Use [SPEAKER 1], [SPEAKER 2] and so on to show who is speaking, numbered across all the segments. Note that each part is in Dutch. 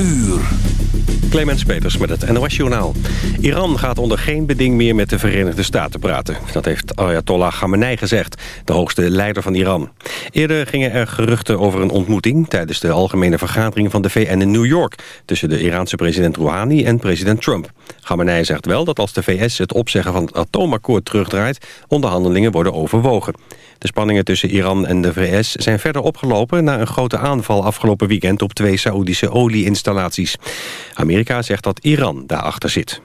[SPEAKER 1] uur.
[SPEAKER 2] Clemens Peters met het NOS-journaal. Iran gaat onder geen beding meer met de Verenigde Staten praten. Dat heeft Ayatollah Khamenei gezegd, de hoogste leider van Iran. Eerder gingen er geruchten over een ontmoeting... tijdens de algemene vergadering van de VN in New York... tussen de Iraanse president Rouhani en president Trump. Khamenei zegt wel dat als de VS het opzeggen van het atoomakkoord terugdraait... onderhandelingen worden overwogen. De spanningen tussen Iran en de VS zijn verder opgelopen... na een grote aanval afgelopen weekend op twee Saoedische olieinstallaties. Amerika zegt dat Iran daarachter zit.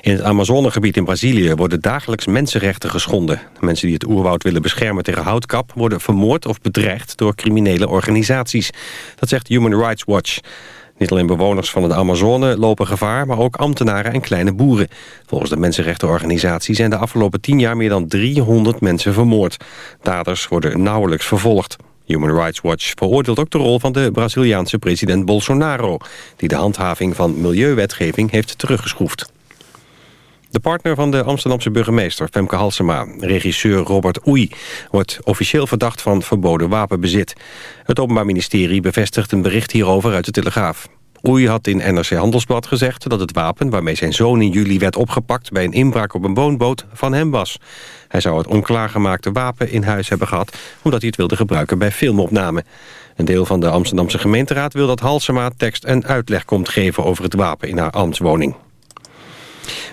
[SPEAKER 2] In het Amazonegebied in Brazilië worden dagelijks mensenrechten geschonden. Mensen die het oerwoud willen beschermen tegen houtkap... worden vermoord of bedreigd door criminele organisaties. Dat zegt Human Rights Watch. Niet alleen bewoners van de Amazone lopen gevaar... maar ook ambtenaren en kleine boeren. Volgens de mensenrechtenorganisatie zijn de afgelopen tien jaar... meer dan 300 mensen vermoord. Daders worden nauwelijks vervolgd. Human Rights Watch veroordeelt ook de rol van de Braziliaanse president Bolsonaro... die de handhaving van milieuwetgeving heeft teruggeschroefd. De partner van de Amsterdamse burgemeester, Femke Halsema, regisseur Robert Oei, wordt officieel verdacht van verboden wapenbezit. Het Openbaar Ministerie bevestigt een bericht hierover uit de Telegraaf. Oei had in NRC Handelsblad gezegd dat het wapen waarmee zijn zoon in juli werd opgepakt bij een inbraak op een woonboot van hem was. Hij zou het onklaargemaakte wapen in huis hebben gehad omdat hij het wilde gebruiken bij filmopname. Een deel van de Amsterdamse gemeenteraad wil dat Halsema tekst en uitleg komt geven over het wapen in haar ambtswoning.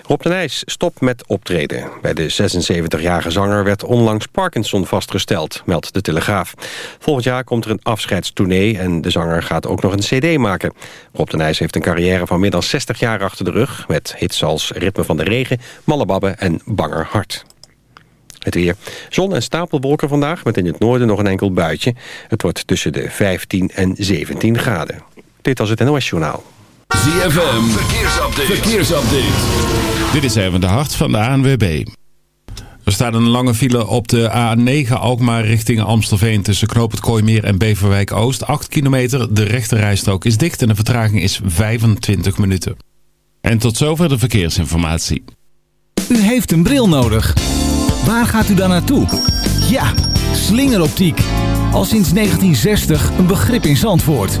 [SPEAKER 2] Rob de Nijs stopt met optreden. Bij de 76-jarige zanger werd onlangs Parkinson vastgesteld, meldt de Telegraaf. Volgend jaar komt er een afscheidstournee en de zanger gaat ook nog een cd maken. Rob de Nijs heeft een carrière van meer dan 60 jaar achter de rug... met hits als Ritme van de Regen, Mallebabbe en Banger Hart. Het weer. Zon en stapelwolken vandaag, met in het noorden nog een enkel buitje. Het wordt tussen de 15 en 17 graden. Dit was het NOS Journaal.
[SPEAKER 1] ZFM, verkeersupdate. verkeersupdate.
[SPEAKER 3] Dit is even de hart van de ANWB. Er staat een lange file op de A9 Alkmaar richting Amstelveen... tussen Knoop het Kooimeer en Beverwijk Oost. 8 kilometer, de rechte rijstrook is dicht en de vertraging is 25 minuten. En tot zover de verkeersinformatie.
[SPEAKER 4] U heeft een bril nodig. Waar gaat u dan naartoe? Ja, slingeroptiek. Al sinds 1960 een begrip in Zandvoort.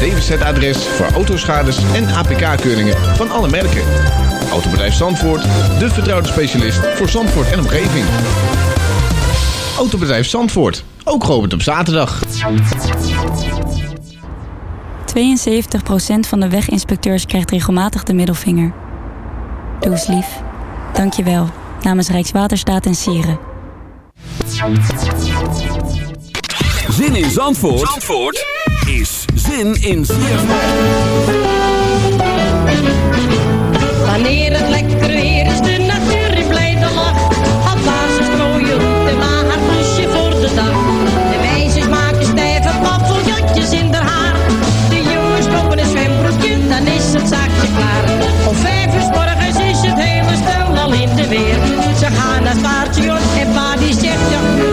[SPEAKER 5] DWZ-adres voor autoschades en APK-keuringen van alle merken. Autobedrijf Zandvoort, de vertrouwde specialist voor Zandvoort en omgeving. Autobedrijf Zandvoort, ook geopend op zaterdag.
[SPEAKER 6] 72% van de weginspecteurs krijgt regelmatig de middelvinger. Doe eens lief. Dank je wel. Namens Rijkswaterstaat en Sieren.
[SPEAKER 1] Zin in Zandvoort, Zandvoort zin in ZFM.
[SPEAKER 7] Wanneer het lekker weer is, de natuur in blijde lach. Op basis strooien roet en maar haar poesje voor de dag. De meisjes maken stijve paffeljatjes in haar haar. De jongens kopen een zwembroekje, dan is het zaakje klaar. Om vijf uur morgens is het hele stel al in de weer. Ze gaan naar het paardje en pa zegt ja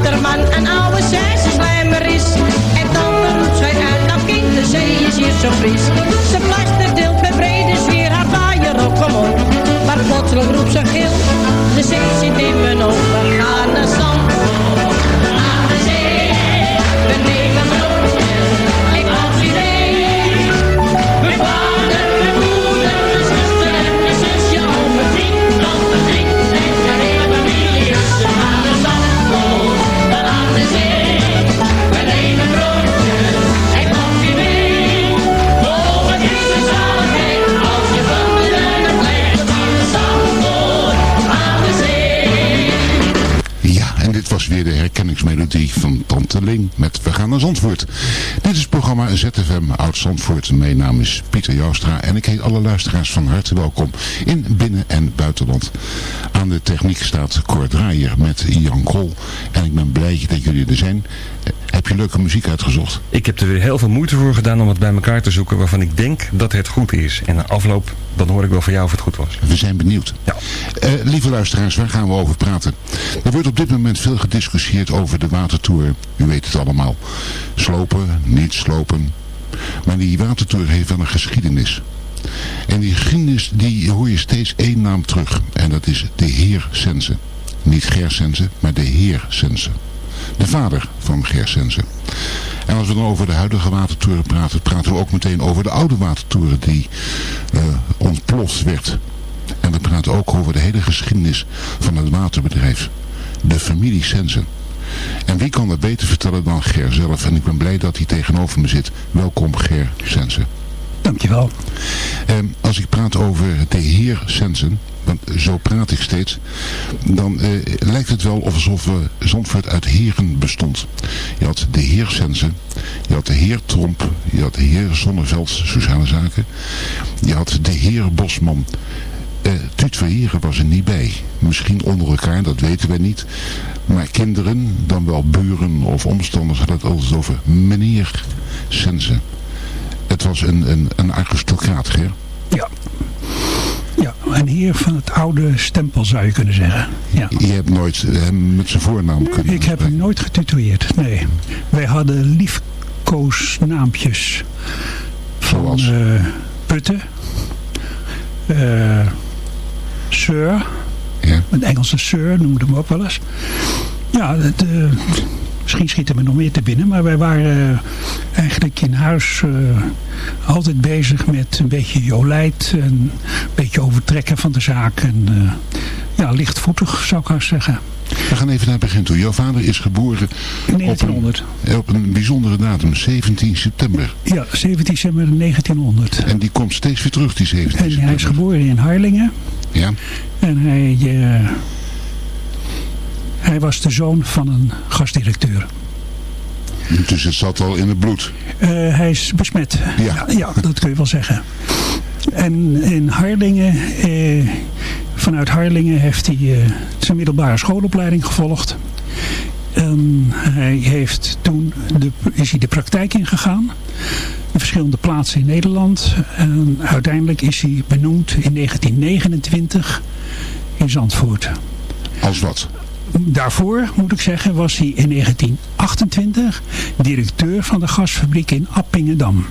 [SPEAKER 7] achterman en oude zij slijmer is. En dan roept zij uit, dat kind, de zee is hier zo fris. Ze deelt met brede sfeer haar vaaier op, kom op. Maar plotseling roept ze gil, de
[SPEAKER 8] zee zit in mijn oog. Naar Zandvoort. Dit is het programma ZFM Oud Zandvoort. Mijn naam is Pieter Joustra en ik heet alle luisteraars van harte welkom in binnen- en buitenland. Aan de techniek staat Cor Draaier met Jan Krol en ik ben blij dat jullie er zijn. Heb je leuke muziek uitgezocht?
[SPEAKER 9] Ik heb er weer heel veel moeite voor gedaan om het bij elkaar te zoeken waarvan ik denk dat het goed is. En na afloop, dan hoor ik wel van jou of het goed was.
[SPEAKER 8] We zijn benieuwd.
[SPEAKER 9] Ja.
[SPEAKER 8] Eh, lieve luisteraars, waar gaan we over praten? Er wordt op dit moment veel gediscussieerd over de watertour. U weet het allemaal. Slopen, niet slopen. Maar die watertour heeft wel een geschiedenis. En die geschiedenis, die hoor je steeds één naam terug. En dat is de heer Sense. Niet Ger Sense, maar de heer Sense. De vader van Ger Sense. En als we dan over de huidige watertoren praten, praten we ook meteen over de oude watertoren die eh, ontploft werd. En we praten ook over de hele geschiedenis van het waterbedrijf. De familie Sensen. En wie kan dat beter vertellen dan Ger zelf? En ik ben blij dat hij tegenover me zit. Welkom Ger Sensen.
[SPEAKER 10] Dankjewel.
[SPEAKER 8] En als ik praat over de heer Sensen, want zo praat ik steeds, dan eh, lijkt het wel alsof we Zandvoort uit heren bestond. Je had de heer Sensen, je had de heer Tromp, je had de heer Zonneveld, sociale zaken, je had de heer Bosman. Eh Tuut was er niet bij. Misschien onder elkaar, dat weten we niet. Maar kinderen, dan wel buren of omstanders, hadden het altijd over meneer Sensen. Het was een, een, een aristocraat, Ger.
[SPEAKER 10] Ja. Ja, een heer van het oude stempel zou je kunnen zeggen. Ja.
[SPEAKER 8] Je hebt nooit hem met zijn voornaam kunnen...
[SPEAKER 10] Ik heb hem nooit getutoeerd, nee. Wij hadden liefkoosnaampjes. Van
[SPEAKER 8] Zoals?
[SPEAKER 10] eh, Putten. eh Sir.
[SPEAKER 8] Ja.
[SPEAKER 10] Een Engelse Sir noemde hem ook wel eens. Ja, het, eh, misschien schieten me nog meer te binnen. Maar wij waren eh, eigenlijk in huis eh, altijd bezig met een beetje jolijt. En een beetje overtrekken van de zaak. En eh, ja, lichtvoetig zou ik haast zeggen.
[SPEAKER 8] We gaan even naar het begin toe. Jouw vader is geboren
[SPEAKER 10] In 1900.
[SPEAKER 8] Op, een, op een bijzondere datum, 17 september.
[SPEAKER 10] Ja, 17 december 1900.
[SPEAKER 8] En die komt steeds weer terug, die 17
[SPEAKER 10] En hij
[SPEAKER 8] september.
[SPEAKER 10] is geboren in Harlingen.
[SPEAKER 8] Ja,
[SPEAKER 10] En hij, hij was de zoon van een gastdirecteur.
[SPEAKER 8] dus het zat al in het bloed.
[SPEAKER 10] Eh, hij is besmet.
[SPEAKER 8] Ja.
[SPEAKER 10] ja, dat kun je wel zeggen. En in Harlingen, eh, vanuit Harlingen heeft hij eh, zijn middelbare schoolopleiding gevolgd. En hij heeft toen de, is hij de praktijk ingegaan. In verschillende plaatsen in Nederland. En uiteindelijk is hij benoemd in 1929 in Zandvoort.
[SPEAKER 8] Als wat?
[SPEAKER 10] Daarvoor, moet ik zeggen, was hij in 1928 directeur van de gasfabriek in Appingedam.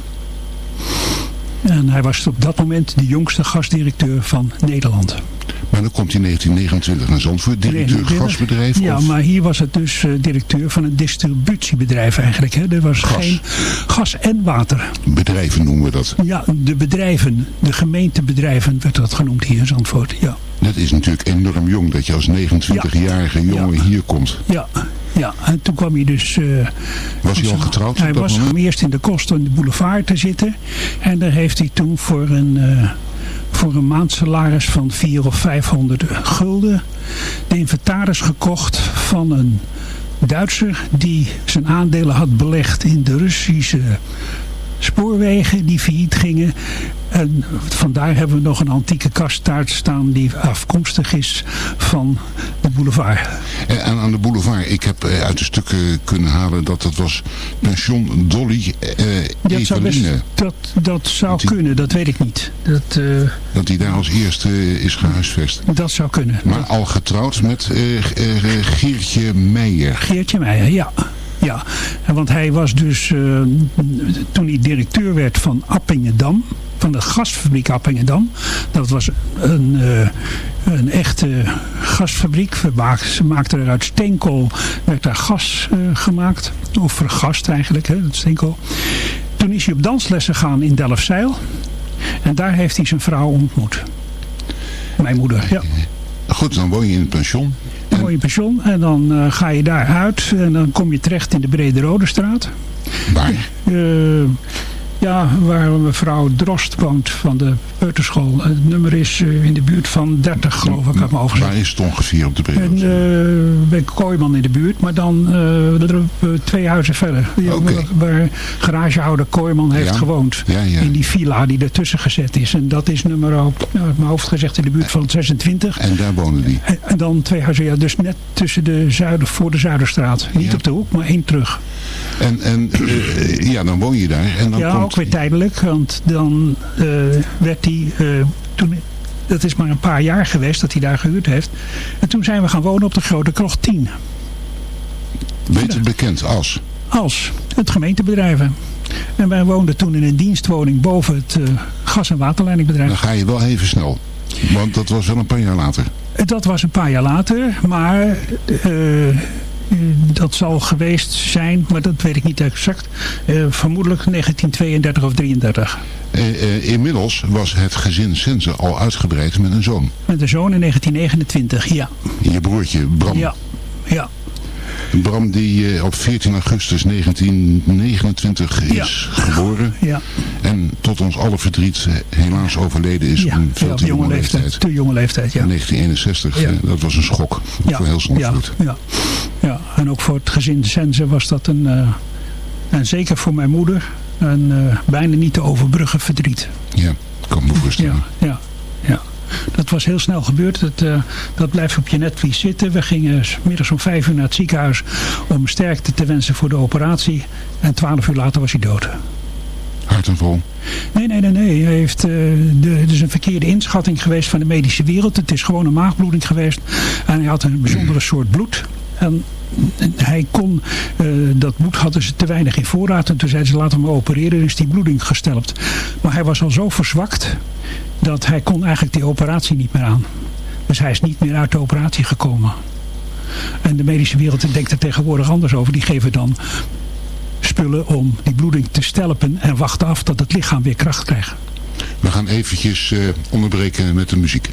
[SPEAKER 10] En hij was op dat moment de jongste gasdirecteur van Nederland.
[SPEAKER 8] Maar dan komt hij in 1929 naar Zandvoort, directeur
[SPEAKER 10] 29.
[SPEAKER 8] gasbedrijf.
[SPEAKER 10] Ja,
[SPEAKER 8] of
[SPEAKER 10] maar hier was het dus eh, directeur van een distributiebedrijf eigenlijk. Hè. Er was
[SPEAKER 8] Gas.
[SPEAKER 10] geen gas en water.
[SPEAKER 8] bedrijven noemen we dat.
[SPEAKER 10] Ja, de bedrijven, de gemeentebedrijven werd dat genoemd hier in Zandvoort. Ja,
[SPEAKER 8] Dat is natuurlijk enorm jong dat je als 29-jarige jongen
[SPEAKER 10] Ja.
[SPEAKER 8] hier komt.
[SPEAKER 10] ja, ja. En toen kwam hij dus... eh,
[SPEAKER 8] Was hij al getrouwd
[SPEAKER 10] Hij was eerst in de kosten in de boulevard te zitten. En daar heeft hij toen voor een, eh, voor een maandsalaris van 400 of 500 gulden. De inventaris gekocht van een Duitser die zijn aandelen had belegd in de Russische spoorwegen die failliet gingen. En vandaar hebben we nog een antieke kasttaart staan die afkomstig is van de boulevard.
[SPEAKER 8] En aan, de boulevard, ik heb eh, uit de stukken kunnen halen dat het was pension Dolly eh
[SPEAKER 10] Dat zou, best, dat, dat zou
[SPEAKER 8] Dat die-
[SPEAKER 10] kunnen, dat weet ik niet. Dat, eh,
[SPEAKER 8] Dat hij daar als eerste is gehuisvest.
[SPEAKER 10] dat zou kunnen.
[SPEAKER 8] Maar al getrouwd met eh, Geertje Meijer.
[SPEAKER 10] Geertje Meijer, ja. Ja, want hij was dus, eh, toen hij directeur werd van Appingedam, van de gasfabriek Appingedam. Dat was een, eh, een echte gasfabriek. Ze maakten er uit steenkool, werd daar gas eh, gemaakt. Of vergast eigenlijk, hè, dat steenkool. Toen is hij op danslessen gegaan in Delfzijl. En daar heeft hij zijn vrouw ontmoet. Mijn moeder, ja.
[SPEAKER 8] Goed, dan woon je in het pension.
[SPEAKER 10] Je pensioen en dan eh, ga je daar uit en dan kom je terecht in de Brede Rode straat.
[SPEAKER 8] Waar?
[SPEAKER 10] Eh, Ja, waar mevrouw Drost woont van de peuterschool. Het nummer is eh, in de buurt van 30 geloof ik, uit mijn hoofd.
[SPEAKER 8] Waar is het ongeveer op de?
[SPEAKER 10] En uh, bij Kooiman in de buurt, maar dan uh, twee huizen verder.
[SPEAKER 8] Okay.
[SPEAKER 10] Waar garagehouder Kooiman heeft
[SPEAKER 8] Ja.
[SPEAKER 10] gewoond.
[SPEAKER 8] Ja, ja.
[SPEAKER 10] In die villa die ertussen gezet is. En dat is nummer, ook, nou, uit mijn hoofd gezegd, in de buurt van 26.
[SPEAKER 8] En daar wonen die.
[SPEAKER 10] En, en dan twee huizen, ja, dus net tussen de zuiden, voor de Zuiderstraat. Niet op de hoek, maar één terug.
[SPEAKER 8] En, en eh, ja, dan woon je daar. En dan komt,
[SPEAKER 10] ook weer tijdelijk. Want dan eh, werd hij... eh, toen, dat is maar een paar jaar geweest dat hij daar gehuurd heeft. En toen zijn we gaan wonen op de Grote Krocht 10.
[SPEAKER 8] beter bekend als.
[SPEAKER 10] Als het gemeentebedrijven. En wij woonden toen in een dienstwoning boven het eh, gas- en waterleidingbedrijf.
[SPEAKER 8] Dan ga je wel even snel. Want dat was wel een paar jaar later.
[SPEAKER 10] Dat was een paar jaar later, maar dat zal geweest zijn, maar dat weet ik niet exact. Eh, vermoedelijk 1932 of 33.
[SPEAKER 8] Eh, eh, inmiddels was het gezin Sense al uitgebreid met een zoon.
[SPEAKER 10] Met een zoon in 1929, ja.
[SPEAKER 8] Je broertje Bram.
[SPEAKER 10] Ja, ja.
[SPEAKER 8] Bram die eh, op 14 augustus 1929 is geboren.
[SPEAKER 10] Ja.
[SPEAKER 8] En tot ons alle verdriet eh, helaas overleden is
[SPEAKER 10] ja,
[SPEAKER 8] op een veel te
[SPEAKER 10] jonge leeftijd.
[SPEAKER 8] leeftijd.
[SPEAKER 10] Te jonge leeftijd, ja.
[SPEAKER 8] In 1961,
[SPEAKER 10] Ja.
[SPEAKER 8] eh, dat was een schok. Voor heel
[SPEAKER 10] ja,
[SPEAKER 8] Zandvoort.
[SPEAKER 10] ja, ja. En ook voor het gezin Sense was dat een, en zeker voor mijn moeder, een bijna niet te overbruggen verdriet.
[SPEAKER 8] Ja, kan me voorstellen.
[SPEAKER 10] Ja, ja, ja. Dat was heel snel gebeurd. Dat, eh, dat blijft op je netvlies zitten. We gingen middags om vijf uur naar het ziekenhuis om sterkte te wensen voor de operatie. En twaalf uur later was hij dood.
[SPEAKER 8] Hartaanval.
[SPEAKER 10] Nee, nee, nee, nee. Hij heeft, eh, de, het is een verkeerde inschatting geweest van de medische wereld. Het is gewoon een maagbloeding geweest. En hij had een bijzondere soort bloed. En hij kon, eh, dat bloed hadden ze te weinig in voorraad. En toen zeiden ze laten we hem opereren. En is die bloeding gestelpt. Maar hij was al zo verzwakt dat hij kon eigenlijk die operatie niet meer aan. Dus hij is niet meer uit de operatie gekomen. En de medische wereld denkt er tegenwoordig anders over. Die geven dan spullen om die bloeding te stelpen en wachten af dat het lichaam weer kracht krijgt.
[SPEAKER 8] We gaan eventjes eh, onderbreken met de muziek.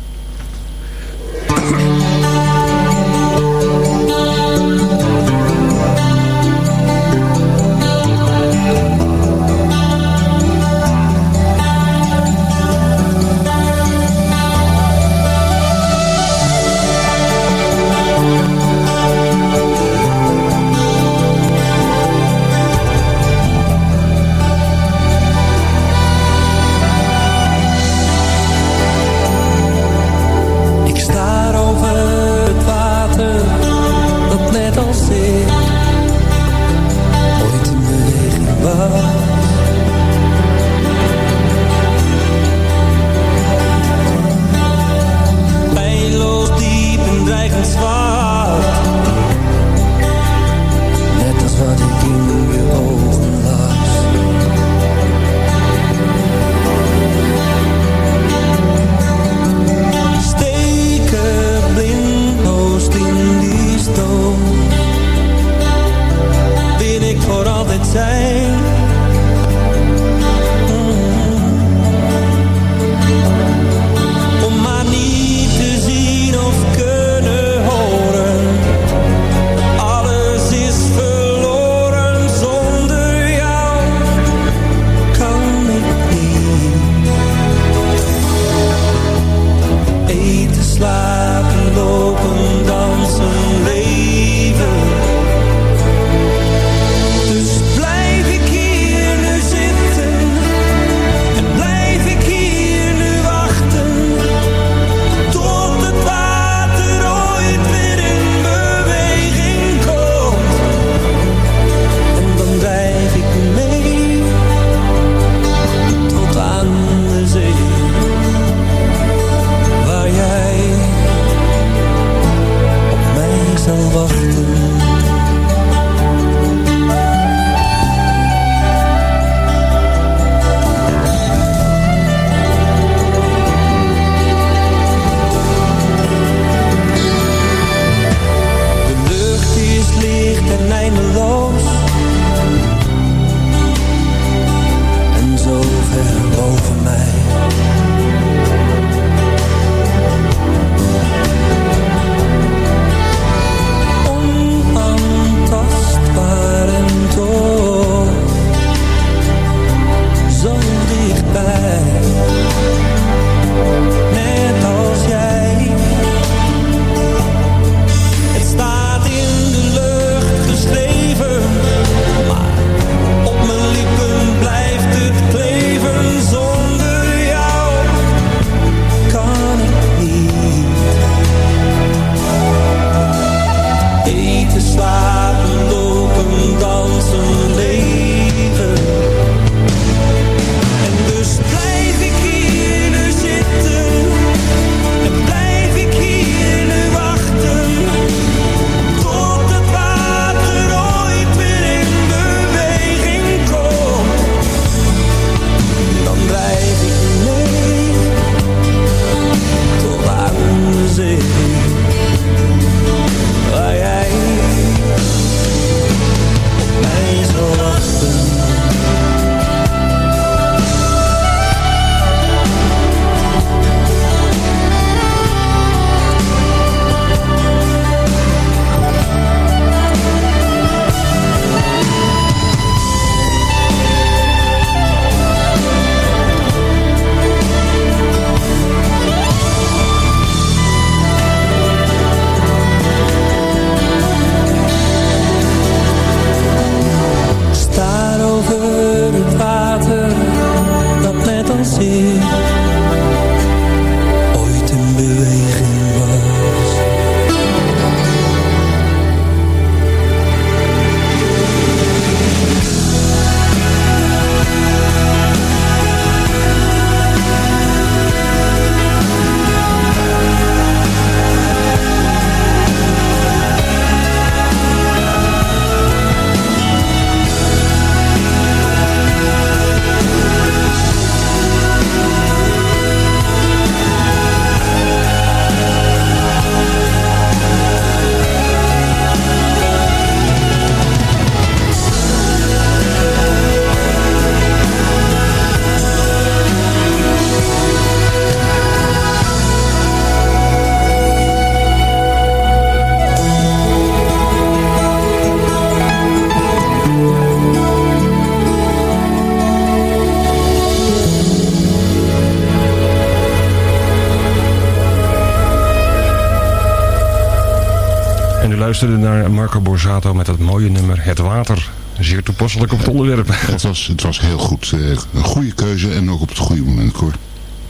[SPEAKER 9] Luisterde naar Marco Borsato met dat mooie nummer Het Water. Zeer toepasselijk op het onderwerp.
[SPEAKER 8] Het was, het was heel goed. eh, een goede keuze en ook op het goede moment, hoor.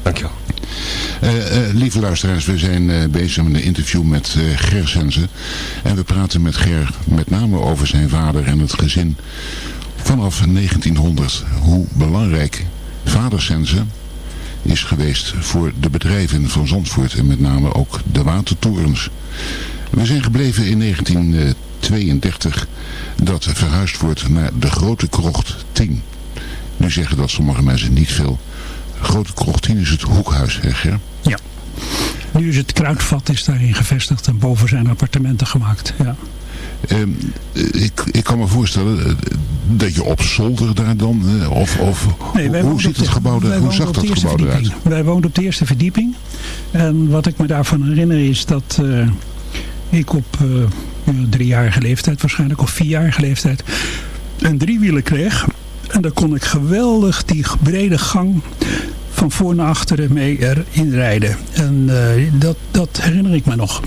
[SPEAKER 9] Dankjewel.
[SPEAKER 8] Eh, eh, lieve luisteraars, we zijn bezig met een interview met Ger Sense. En we praten met Ger met name over zijn vader en het gezin vanaf 1900. Hoe belangrijk vader Sense is geweest voor de bedrijven van Zandvoort en met name ook de watertorens. We zijn gebleven in 1932 dat verhuisd wordt naar de Grote Krocht 10. Nu zeggen dat sommige mensen niet veel. Grote Krocht 10 is het hoekhuis, hè Ger?
[SPEAKER 10] Ja. Nu is het kruidvat is daarin gevestigd en boven zijn appartementen gemaakt. Ja.
[SPEAKER 8] Ehm, ik, ik kan me voorstellen eh, dat je op zolder daar dan, eh, of, of
[SPEAKER 10] Nee,
[SPEAKER 8] hoe ziet het
[SPEAKER 10] de-
[SPEAKER 8] gebouw er, hoe zag dat gebouw eruit?
[SPEAKER 10] Wij woonden op de eerste verdieping. En wat ik me daarvan herinner is dat eh, ik op eh, ja, driejarige leeftijd waarschijnlijk, of vierjarige leeftijd, een driewieler kreeg. En daar kon ik geweldig die brede gang van voor naar achteren mee erin rijden. En eh, dat, dat herinner ik me nog.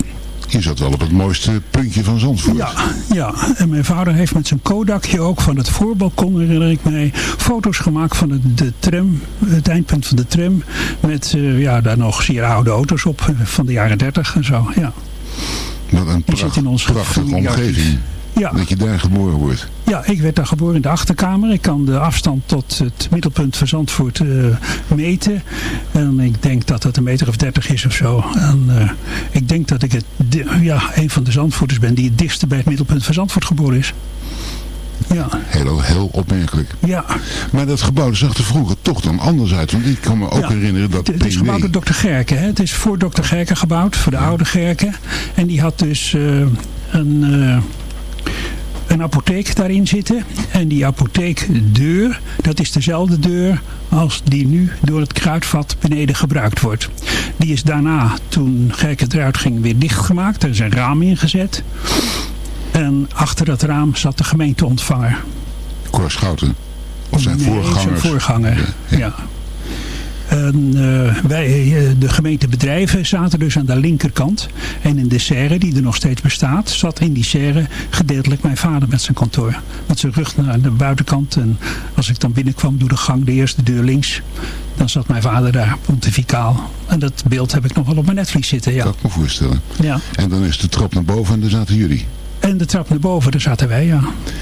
[SPEAKER 8] Je zat wel op het mooiste puntje van Zandvoort.
[SPEAKER 10] Ja, ja, en mijn vader heeft met zijn Kodakje ook van het voorbalkon, herinner ik mij, foto's gemaakt van het, de tram, het eindpunt van de tram. Met eh, ja, daar nog zeer oude auto's op van de jaren 30 en zo. Ja,
[SPEAKER 8] Wat een
[SPEAKER 10] zit in ons
[SPEAKER 8] prachtige omgeving.
[SPEAKER 10] Ja.
[SPEAKER 8] Dat je daar geboren wordt.
[SPEAKER 10] ja, ik werd daar geboren in de achterkamer. Ik kan de afstand tot het middelpunt van Zandvoort eh, meten. En ik denk dat dat een meter of dertig is of zo. En eh, ik denk dat ik het, ja, een van de Zandvoorters ben die het dichtste bij het middelpunt van Zandvoort geboren is. Ja,
[SPEAKER 8] Heel, heel opmerkelijk.
[SPEAKER 10] ja.
[SPEAKER 8] Maar dat gebouw zag er vroeger toch dan anders uit. Want ik kan me ook
[SPEAKER 10] Ja,
[SPEAKER 8] herinneren dat
[SPEAKER 10] Het, het is
[SPEAKER 8] PW...
[SPEAKER 10] gebouwd door dokter Gerken. Hè? Het is voor dokter Gerken gebouwd, voor de oude Gerken. En die had dus eh, een, eh, een apotheek daarin zitten. En die apotheekdeur, dat is dezelfde deur als die nu door het kruidvat beneden gebruikt wordt. Die is daarna, toen Gerken eruit ging, weer dichtgemaakt. Er is een raam ingezet. En achter dat raam zat de gemeenteontvanger.
[SPEAKER 8] Cor Schouten. Of zijn
[SPEAKER 10] Nee,
[SPEAKER 8] voorgangers.
[SPEAKER 10] zijn voorganger, ja. En, eh, wij, eh, de gemeentebedrijven zaten dus aan de linkerkant. En in de serre, die er nog steeds bestaat, zat in die serre gedeeltelijk mijn vader met zijn kantoor. Met zijn rug naar de buitenkant. En als ik dan binnenkwam door de gang, de eerste deur links, dan zat mijn vader daar, pontificaal. En dat beeld heb ik nog wel op mijn netvlies zitten, ja.
[SPEAKER 8] kan ik me voorstellen.
[SPEAKER 10] ja.
[SPEAKER 8] En dan is de trap naar boven en daar zaten jullie.
[SPEAKER 10] En de trap naar boven, daar zaten wij, ja.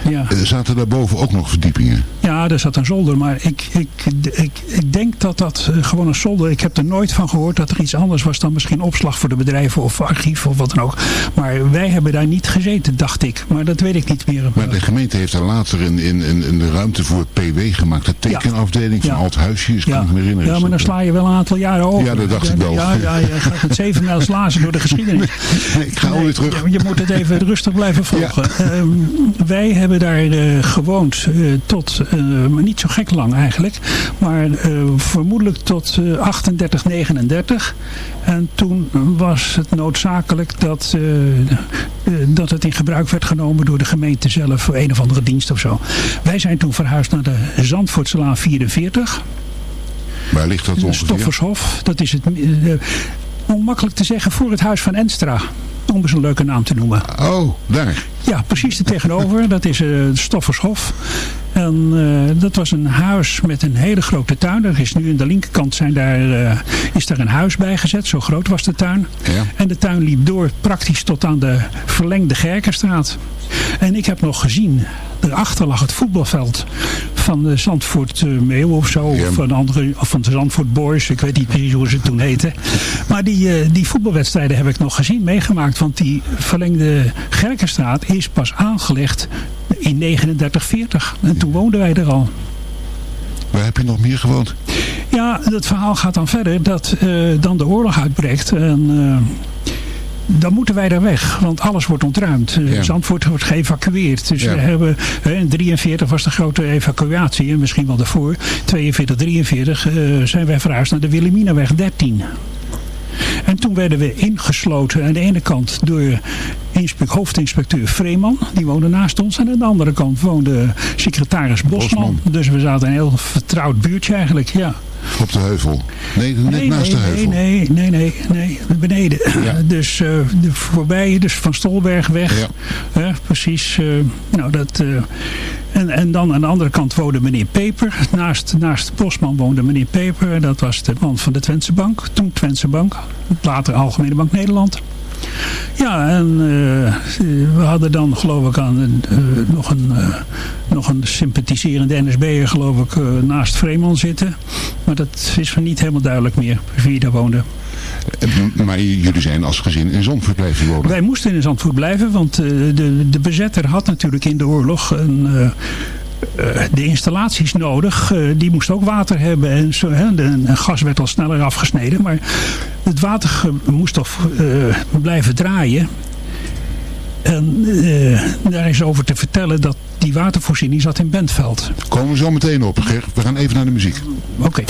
[SPEAKER 10] ja.
[SPEAKER 8] Eh, zaten daarboven ook nog verdiepingen?
[SPEAKER 10] Ja, er zat een zolder, maar ik, ik, ik, ik denk dat dat eh, gewoon een zolder... Ik heb er nooit van gehoord dat er iets anders was dan misschien opslag voor de bedrijven of archief of wat dan ook. Maar wij hebben daar niet gezeten, dacht ik. Maar dat weet ik niet meer.
[SPEAKER 8] Maar de gemeente heeft daar later in, in, in, de ruimte voor het PW gemaakt. De tekenafdeling van. Alt Huisjes, kan
[SPEAKER 10] Ja.
[SPEAKER 8] ik me herinneren.
[SPEAKER 10] ja, maar dan sla je wel een aantal jaren over.
[SPEAKER 8] Ja, dat dacht ik wel.
[SPEAKER 10] Ja, ja, je gaat met zeven mijl slazen door de geschiedenis.
[SPEAKER 8] ik ga alweer terug.
[SPEAKER 10] Je, je moet het even rustig blijven volgen. Ehm, wij hebben daar eh, gewoond eh, tot, niet zo gek lang eigenlijk, maar eh, vermoedelijk tot eh, 38, 39. En toen was het noodzakelijk dat, eh, eh, dat het in gebruik werd genomen door de gemeente zelf voor een of andere dienst of zo. Wij zijn toen verhuisd naar de Zandvoortselaan 44.
[SPEAKER 8] Waar ligt dat ongeveer?
[SPEAKER 10] Stoffershof, dat is het eh, onmakkelijk te zeggen voor het huis van Enstra. Om eens een leuke naam te noemen.
[SPEAKER 8] Oh, daar.
[SPEAKER 10] Ja, precies er tegenover. Dat is eh Stoffershof. En eh, dat was een huis met een hele grote tuin. Er is nu aan de linkerkant zijn daar, eh, is daar een huis bij gezet. Zo groot was de tuin.
[SPEAKER 8] Ja.
[SPEAKER 10] En de tuin liep door praktisch tot aan de verlengde Gerkenstraat. En ik heb nog gezien, daarachter lag het voetbalveld van de Zandvoort Meeuw of zo. Of, van de andere, of van de Zandvoort Boys. Ik weet niet precies hoe ze toen heten. Maar die, die voetbalwedstrijden heb ik nog gezien, meegemaakt. Want die verlengde Gerkenstraat is pas aangelegd in 3940. En toen woonden wij er al.
[SPEAKER 8] Waar heb je nog meer gewoond?
[SPEAKER 10] Ja, het verhaal gaat dan verder dat eh, dan de oorlog uitbreekt. En eh, dan moeten wij daar weg, want alles wordt ontruimd. Eh,
[SPEAKER 8] Ja.
[SPEAKER 10] Zandvoort wordt geëvacueerd. Dus
[SPEAKER 8] Ja.
[SPEAKER 10] we hebben, in 43 was de grote evacuatie, en misschien wel daarvoor. 42, 43 eh, zijn wij verhuisd naar de Wilhelminaweg 13. En toen werden we ingesloten aan de ene kant door inspe- hoofdinspecteur Vreeman. Die woonde naast ons. En aan de andere kant woonde secretaris Bosman.
[SPEAKER 8] Bosman.
[SPEAKER 10] Dus we zaten in een heel vertrouwd buurtje eigenlijk. Ja.
[SPEAKER 8] Op de heuvel? Nee, net
[SPEAKER 11] Nee,
[SPEAKER 8] naast
[SPEAKER 11] nee,
[SPEAKER 8] de heuvel.
[SPEAKER 11] Nee, nee, nee, nee, beneden. Dus eh, de voorbij, dus van Stolberg weg. Hè, precies. eh, nou, dat, eh, en, en dan aan de andere kant woonde meneer Peper. Naast, naast Bosman woonde meneer Peper. Dat was de man van de Twentse Bank. Toen Twentse Bank. Later Algemene Bank Nederland. Ja, en eh, we hadden dan geloof ik aan eh, nog, een, eh, nog een sympathiserende NSB'er geloof ik naast Vreeman zitten. Maar dat is van niet helemaal duidelijk meer wie daar woonde.
[SPEAKER 8] Maar jullie zijn als gezin in Zandvoort blijven wonen.
[SPEAKER 11] Wij moesten in Zandvoort blijven, want de, de bezetter had natuurlijk in de oorlog een, de installaties nodig. Eh, die moest ook water hebben en, zo, hè, de, gas werd al sneller afgesneden. Maar het water moest toch eh, blijven draaien. En eh, daar is over te vertellen dat die watervoorziening zat in Bentveld.
[SPEAKER 8] Komen we zo meteen op, Ger. We gaan even naar de muziek.
[SPEAKER 11] Oké.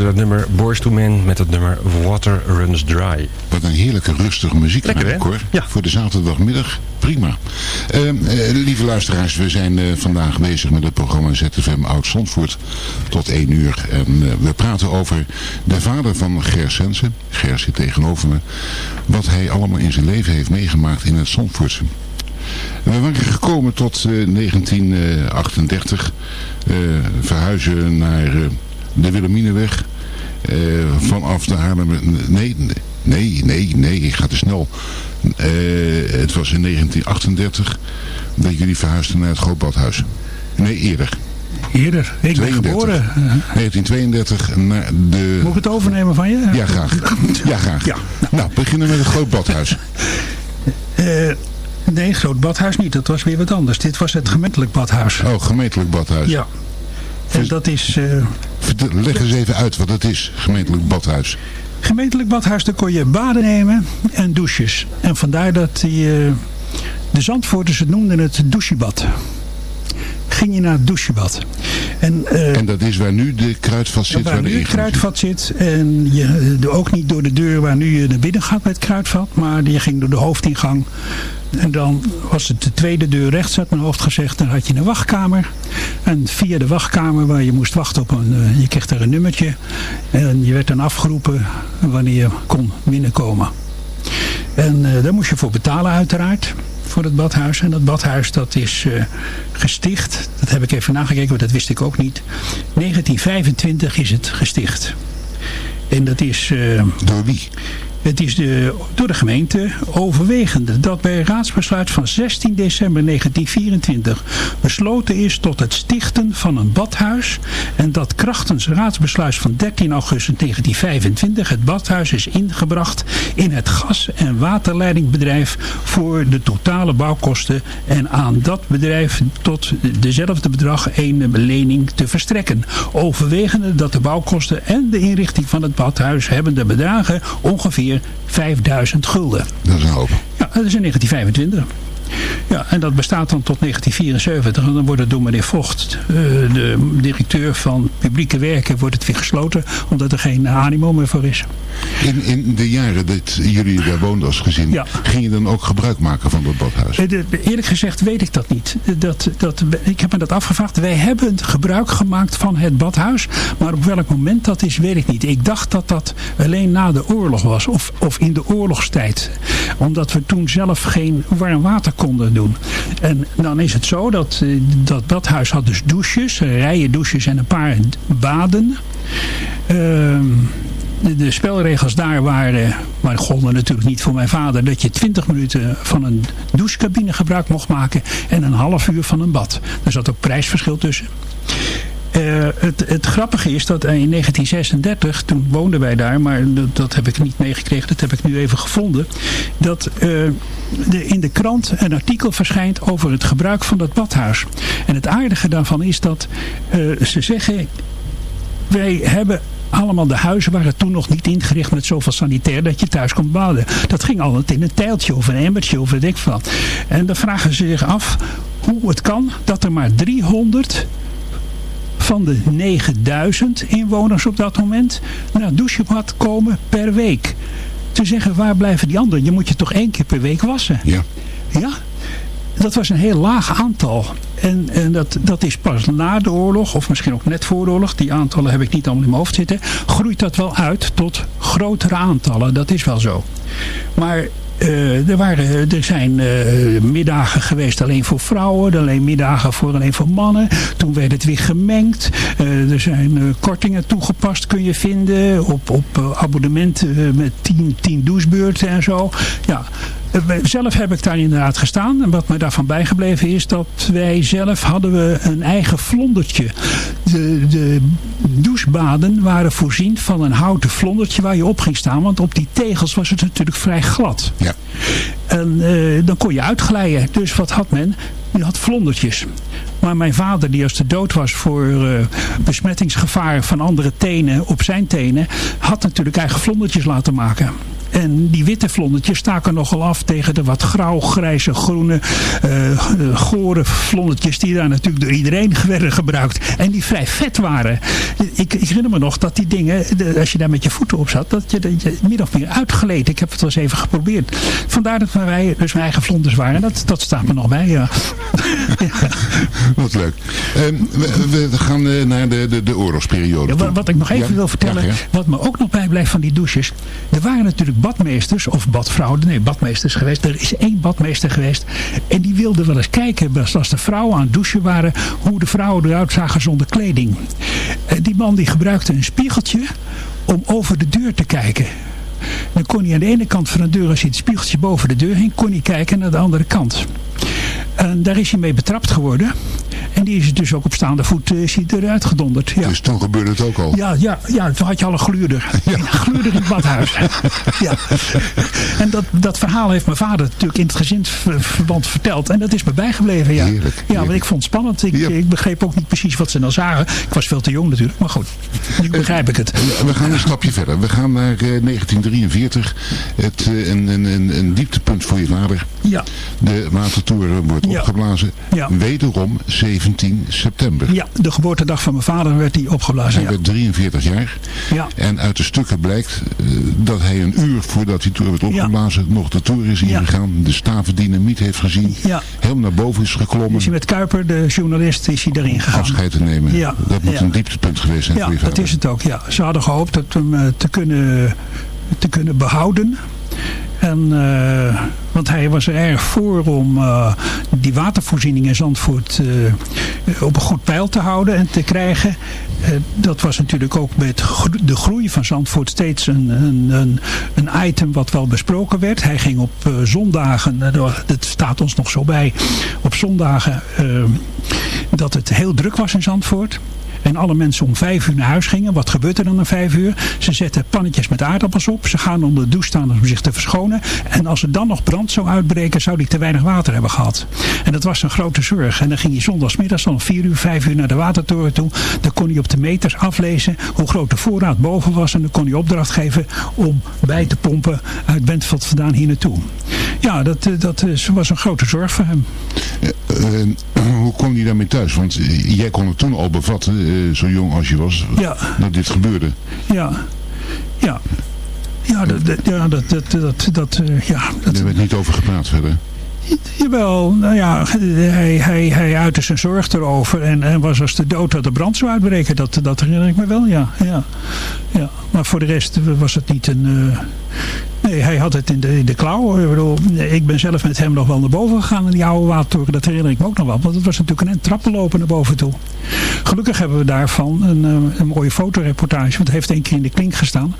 [SPEAKER 9] Luisterde het nummer Boys to Men met het nummer Water Runs Dry.
[SPEAKER 8] Wat een heerlijke rustige muziek
[SPEAKER 9] Lekker,
[SPEAKER 8] hoor. Voor de zaterdagmiddag. Prima. Ehm, eh, lieve luisteraars, we zijn eh, vandaag bezig met het programma ZFM Oud Zandvoort tot 1 uur. En eh, we praten over de vader van Ger Sensen. Ger zit tegenover me. Wat hij allemaal in zijn leven heeft meegemaakt in het Zandvoortse. We waren gekomen tot eh, 1938. eh, verhuizen naar de Willemineweg. Eh, vanaf de Haarlemmer... Nee, nee, nee, nee, ik ga te snel. Eh, het was in 1938 dat jullie verhuisden naar het Grootbadhuis. Nee, eerder.
[SPEAKER 10] Eerder. Ik ben
[SPEAKER 8] 32.
[SPEAKER 10] geboren.
[SPEAKER 8] 1932 naar de...
[SPEAKER 10] Moet ik het overnemen van je?
[SPEAKER 8] Ja, graag. Ja, graag.
[SPEAKER 10] Ja.
[SPEAKER 8] Nou, beginnen met het groot badhuis.
[SPEAKER 10] Eh, nee, groot badhuis niet. Dat was weer wat anders. Dit was het gemeentelijk badhuis.
[SPEAKER 8] Oh, gemeentelijk badhuis.
[SPEAKER 10] Ja. En dat is...
[SPEAKER 8] Vertel- Leg eens even uit wat het is, gemeentelijk badhuis.
[SPEAKER 10] Gemeentelijk badhuis, daar kon je baden nemen en douches. En vandaar dat die, eh, de Zandvoorters het noemden het douchebad. Ging je naar het douchebad. En, eh,
[SPEAKER 8] En dat is waar nu de kruidvat zit,
[SPEAKER 10] waar nu het kruidvat zit. En je, de, ook niet door de deur waar nu je naar binnen gaat met het kruidvat. Maar je ging door de hoofdingang. En dan was het de tweede deur rechts, had mijn hoofd gezegd. Dan had je een wachtkamer. En via de wachtkamer waar je moest wachten op een... eh, je kreeg daar een nummertje. En je werd dan afgeroepen wanneer je kon binnenkomen. En eh, daar moest je voor betalen uiteraard. Voor het badhuis. En dat badhuis dat is eh, gesticht. Dat heb ik even nagekeken, want dat wist ik ook niet. 1925 is het gesticht. En dat is... eh,
[SPEAKER 8] Door wie?
[SPEAKER 10] Het is door de gemeente overwegende dat bij raadsbesluit van 16 december 1924 besloten is tot het stichten van een badhuis en dat krachtens raadsbesluit van 13 augustus 1925 het badhuis is ingebracht in het gas- en waterleidingbedrijf voor de totale bouwkosten en aan dat bedrijf tot dezelfde bedrag een lening te verstrekken. Overwegende dat de bouwkosten en de inrichting van het badhuis hebben de bedragen ongeveer 5000 gulden.
[SPEAKER 8] Dat is een hoop.
[SPEAKER 10] Ja, dat is in 1925. Ja, en dat bestaat dan tot 1974. En dan wordt het door meneer Vocht, eh, de directeur van publieke werken, wordt het weer gesloten. Omdat er geen animo meer voor is.
[SPEAKER 8] In, in de jaren dat jullie daar woonden als gezin,
[SPEAKER 10] Ja.
[SPEAKER 8] ging je dan ook gebruik maken van dat badhuis?
[SPEAKER 10] Eh, Eerlijk gezegd weet ik dat niet. Dat, dat, ik heb me dat afgevraagd. Wij hebben gebruik gemaakt van het badhuis. Maar op welk moment dat is, weet ik niet. Ik dacht dat dat alleen na de oorlog was. Of, of in de oorlogstijd. Omdat we toen zelf geen warm water konden doen. En dan is het zo dat eh, dat badhuis had dus douches. Rijen douches en een paar baden. Ehm, de, spelregels daar waren, maar golden natuurlijk niet voor mijn vader, dat je 20 minuten van een douchecabine gebruik mocht maken en een half uur van een bad. Er zat ook prijsverschil tussen. Eh, het, het grappige is dat in 1936, toen woonden wij daar, maar dat, heb ik niet meegekregen, dat heb ik nu even gevonden, dat eh, de, in de krant een artikel verschijnt over het gebruik van dat badhuis. En het aardige daarvan is dat eh, ze zeggen, wij hebben allemaal de huizen waren toen nog niet ingericht met zoveel sanitair dat je thuis kon baden. Dat ging altijd in een tijltje of een emmertje of weet ik wat. En dan vragen ze zich af hoe het kan dat er maar 300 van de 9000 inwoners op dat moment naar het douchebad komen per week. Te zeggen, waar blijven die anderen? Je moet je toch één keer per week wassen?
[SPEAKER 8] Ja.
[SPEAKER 10] Ja, dat was een heel laag aantal. En, en dat, dat is pas na de oorlog, of misschien ook net voor de oorlog, die aantallen heb ik niet allemaal in mijn hoofd zitten, groeit dat wel uit tot grotere aantallen. Dat is wel zo. Maar eh, er, waren, er zijn eh, middagen geweest alleen voor vrouwen, alleen middagen voor alleen voor mannen. Toen werd het weer gemengd. Eh, er zijn eh, kortingen toegepast, kun je vinden, op, op eh, abonnementen eh, met 10 10 douchebeurten en zo. Ja, eh, zelf heb ik daar inderdaad gestaan. En wat mij daarvan bijgebleven is dat wij zelf hadden we een eigen vlondertje. De, de douchebaden waren voorzien van een houten vlondertje waar je op ging staan. Want op die tegels was het natuurlijk vrij glad.
[SPEAKER 8] Ja.
[SPEAKER 10] En eh, dan kon je uitglijden. Dus wat had men? Je had vlondertjes. Maar mijn vader, die als de dood was voor eh, besmettingsgevaar van andere tenen op zijn tenen, had natuurlijk eigen vlondertjes laten maken. En die witte vlondertjes staken nogal af tegen de wat grauw-grijze, groene, eh, gore vlondertjes die daar natuurlijk door iedereen werden gebruikt. En die vrij vet waren. Ik, ik herinner me nog dat die dingen, de- als je daar met je voeten op zat, dat je, dat je min of meer uitgleed. Ik heb het wel eens even geprobeerd. Vandaar dat wij dus mijn eigen vlonders waren. Dat, dat staat me nog bij, ja.
[SPEAKER 8] Wat leuk. Ehm, we, we gaan eh, naar de, de, de oorlogsperiode.
[SPEAKER 10] Ja, wa- wat ik nog even
[SPEAKER 8] Ja,
[SPEAKER 10] wil vertellen, wat me ook nog bijblijft van die douches. Er waren natuurlijk badmeesters of badvrouwen, nee badmeesters geweest. Er is één badmeester geweest en die wilde wel eens kijken als- de vrouwen aan het douchen waren, hoe de vrouwen eruit zagen zonder kleding. Eh, Die man die gebruikte een spiegeltje om over de deur te kijken. Dan kon hij aan de ene kant van de deur, als hij het spiegeltje boven de deur hing, kon hij kijken naar de andere kant. En daar is hij mee betrapt geworden. En die is dus ook op staande voet eh, eruit gedonderd. Ja.
[SPEAKER 8] Dus toen gebeurde het ook al.
[SPEAKER 10] Ja, ja, ja, toen had je al een gluurder. Een gluurder in het badhuis. ja. En dat, dat verhaal heeft mijn vader natuurlijk in het gezinsverband verteld. En dat is me bijgebleven, ja. ja, want ik vond het spannend. Ik, ik begreep ook niet precies wat ze nou zagen. Ik was veel te jong natuurlijk, maar goed. Nu begrijp ik het.
[SPEAKER 8] We gaan een stapje verder. We gaan naar eh, 1943. Het, eh, een, een, een, een dieptepunt voor je vader.
[SPEAKER 10] Ja.
[SPEAKER 8] De watertoren wordt
[SPEAKER 10] Ja.
[SPEAKER 8] opgeblazen.
[SPEAKER 10] Ja.
[SPEAKER 8] Wederom 17 september.
[SPEAKER 10] Ja, de geboortedag van mijn vader werd die opgeblazen.
[SPEAKER 8] Hij werd 43 jaar.
[SPEAKER 10] Ja.
[SPEAKER 8] En uit de stukken blijkt eh, dat hij een uur voordat die toer werd opgeblazen nog de toer is ingegaan. De staven dynamiet heeft gezien.
[SPEAKER 10] Ja.
[SPEAKER 8] Helemaal naar boven is geklommen.
[SPEAKER 10] Is hij met Kuiper, de journalist, is hij erin gegaan.
[SPEAKER 8] Afscheid te nemen.
[SPEAKER 10] Ja.
[SPEAKER 8] Dat moet een dieptepunt geweest zijn
[SPEAKER 10] Ja,
[SPEAKER 8] voor je
[SPEAKER 10] dat
[SPEAKER 8] vader.
[SPEAKER 10] is het ook. Ja. Ze hadden gehoopt dat hem eh, te kunnen, te kunnen behouden. En, eh, want hij was er erg voor om eh, die watervoorziening in Zandvoort eh, op een goed peil te houden en te krijgen. Dat was natuurlijk ook met de groei van Zandvoort steeds een, een, een, een item wat wel besproken werd. Hij ging op zondagen, dat staat ons nog zo bij, op zondagen dat het heel druk was in Zandvoort. En alle mensen om vijf uur naar huis gingen. Wat gebeurt er dan om vijf uur? Ze zetten pannetjes met aardappels op. Ze gaan onder de douche staan om zich te verschonen. En als er dan nog brand zou uitbreken, zou die te weinig water hebben gehad. En dat was een grote zorg. En dan ging hij zondagsmiddags om vier uur, vijf uur naar de watertoren toe. Dan kon hij op de meters aflezen hoe groot de voorraad boven was. En dan kon hij opdracht geven om bij te pompen uit Bentveld vandaan hier naartoe. Ja, dat, eh, dat was een grote zorg voor hem.
[SPEAKER 8] Eh, eh, hoe kwam hij daarmee thuis? Want jij kon het toen al bevatten, eh, zo jong als je was,
[SPEAKER 10] Ja.
[SPEAKER 8] dat dit gebeurde.
[SPEAKER 10] Ja, ja. Ja, dat, dat, ja, dat, dat, dat, dat, eh, ja, dat,
[SPEAKER 8] Er werd niet over gepraat verder.
[SPEAKER 10] Jawel, nou ja, hij, hij, hij uitte zijn zorg erover en, en was als de dood dat de brand zou uitbreken. Dat, dat herinner ik me wel, ja. ja, ja. Maar voor de rest was het niet een... eh, nee, hij had het in de, in de klauw. Ik, bedoel, ik ben zelf met hem nog wel naar boven gegaan in die oude watertoren. Dat herinner ik me ook nog wel. Want het was natuurlijk een trappen lopen naar boven toe. Gelukkig hebben we daarvan een, eh, een mooie fotoreportage. Want het heeft één keer in de klink gestaan.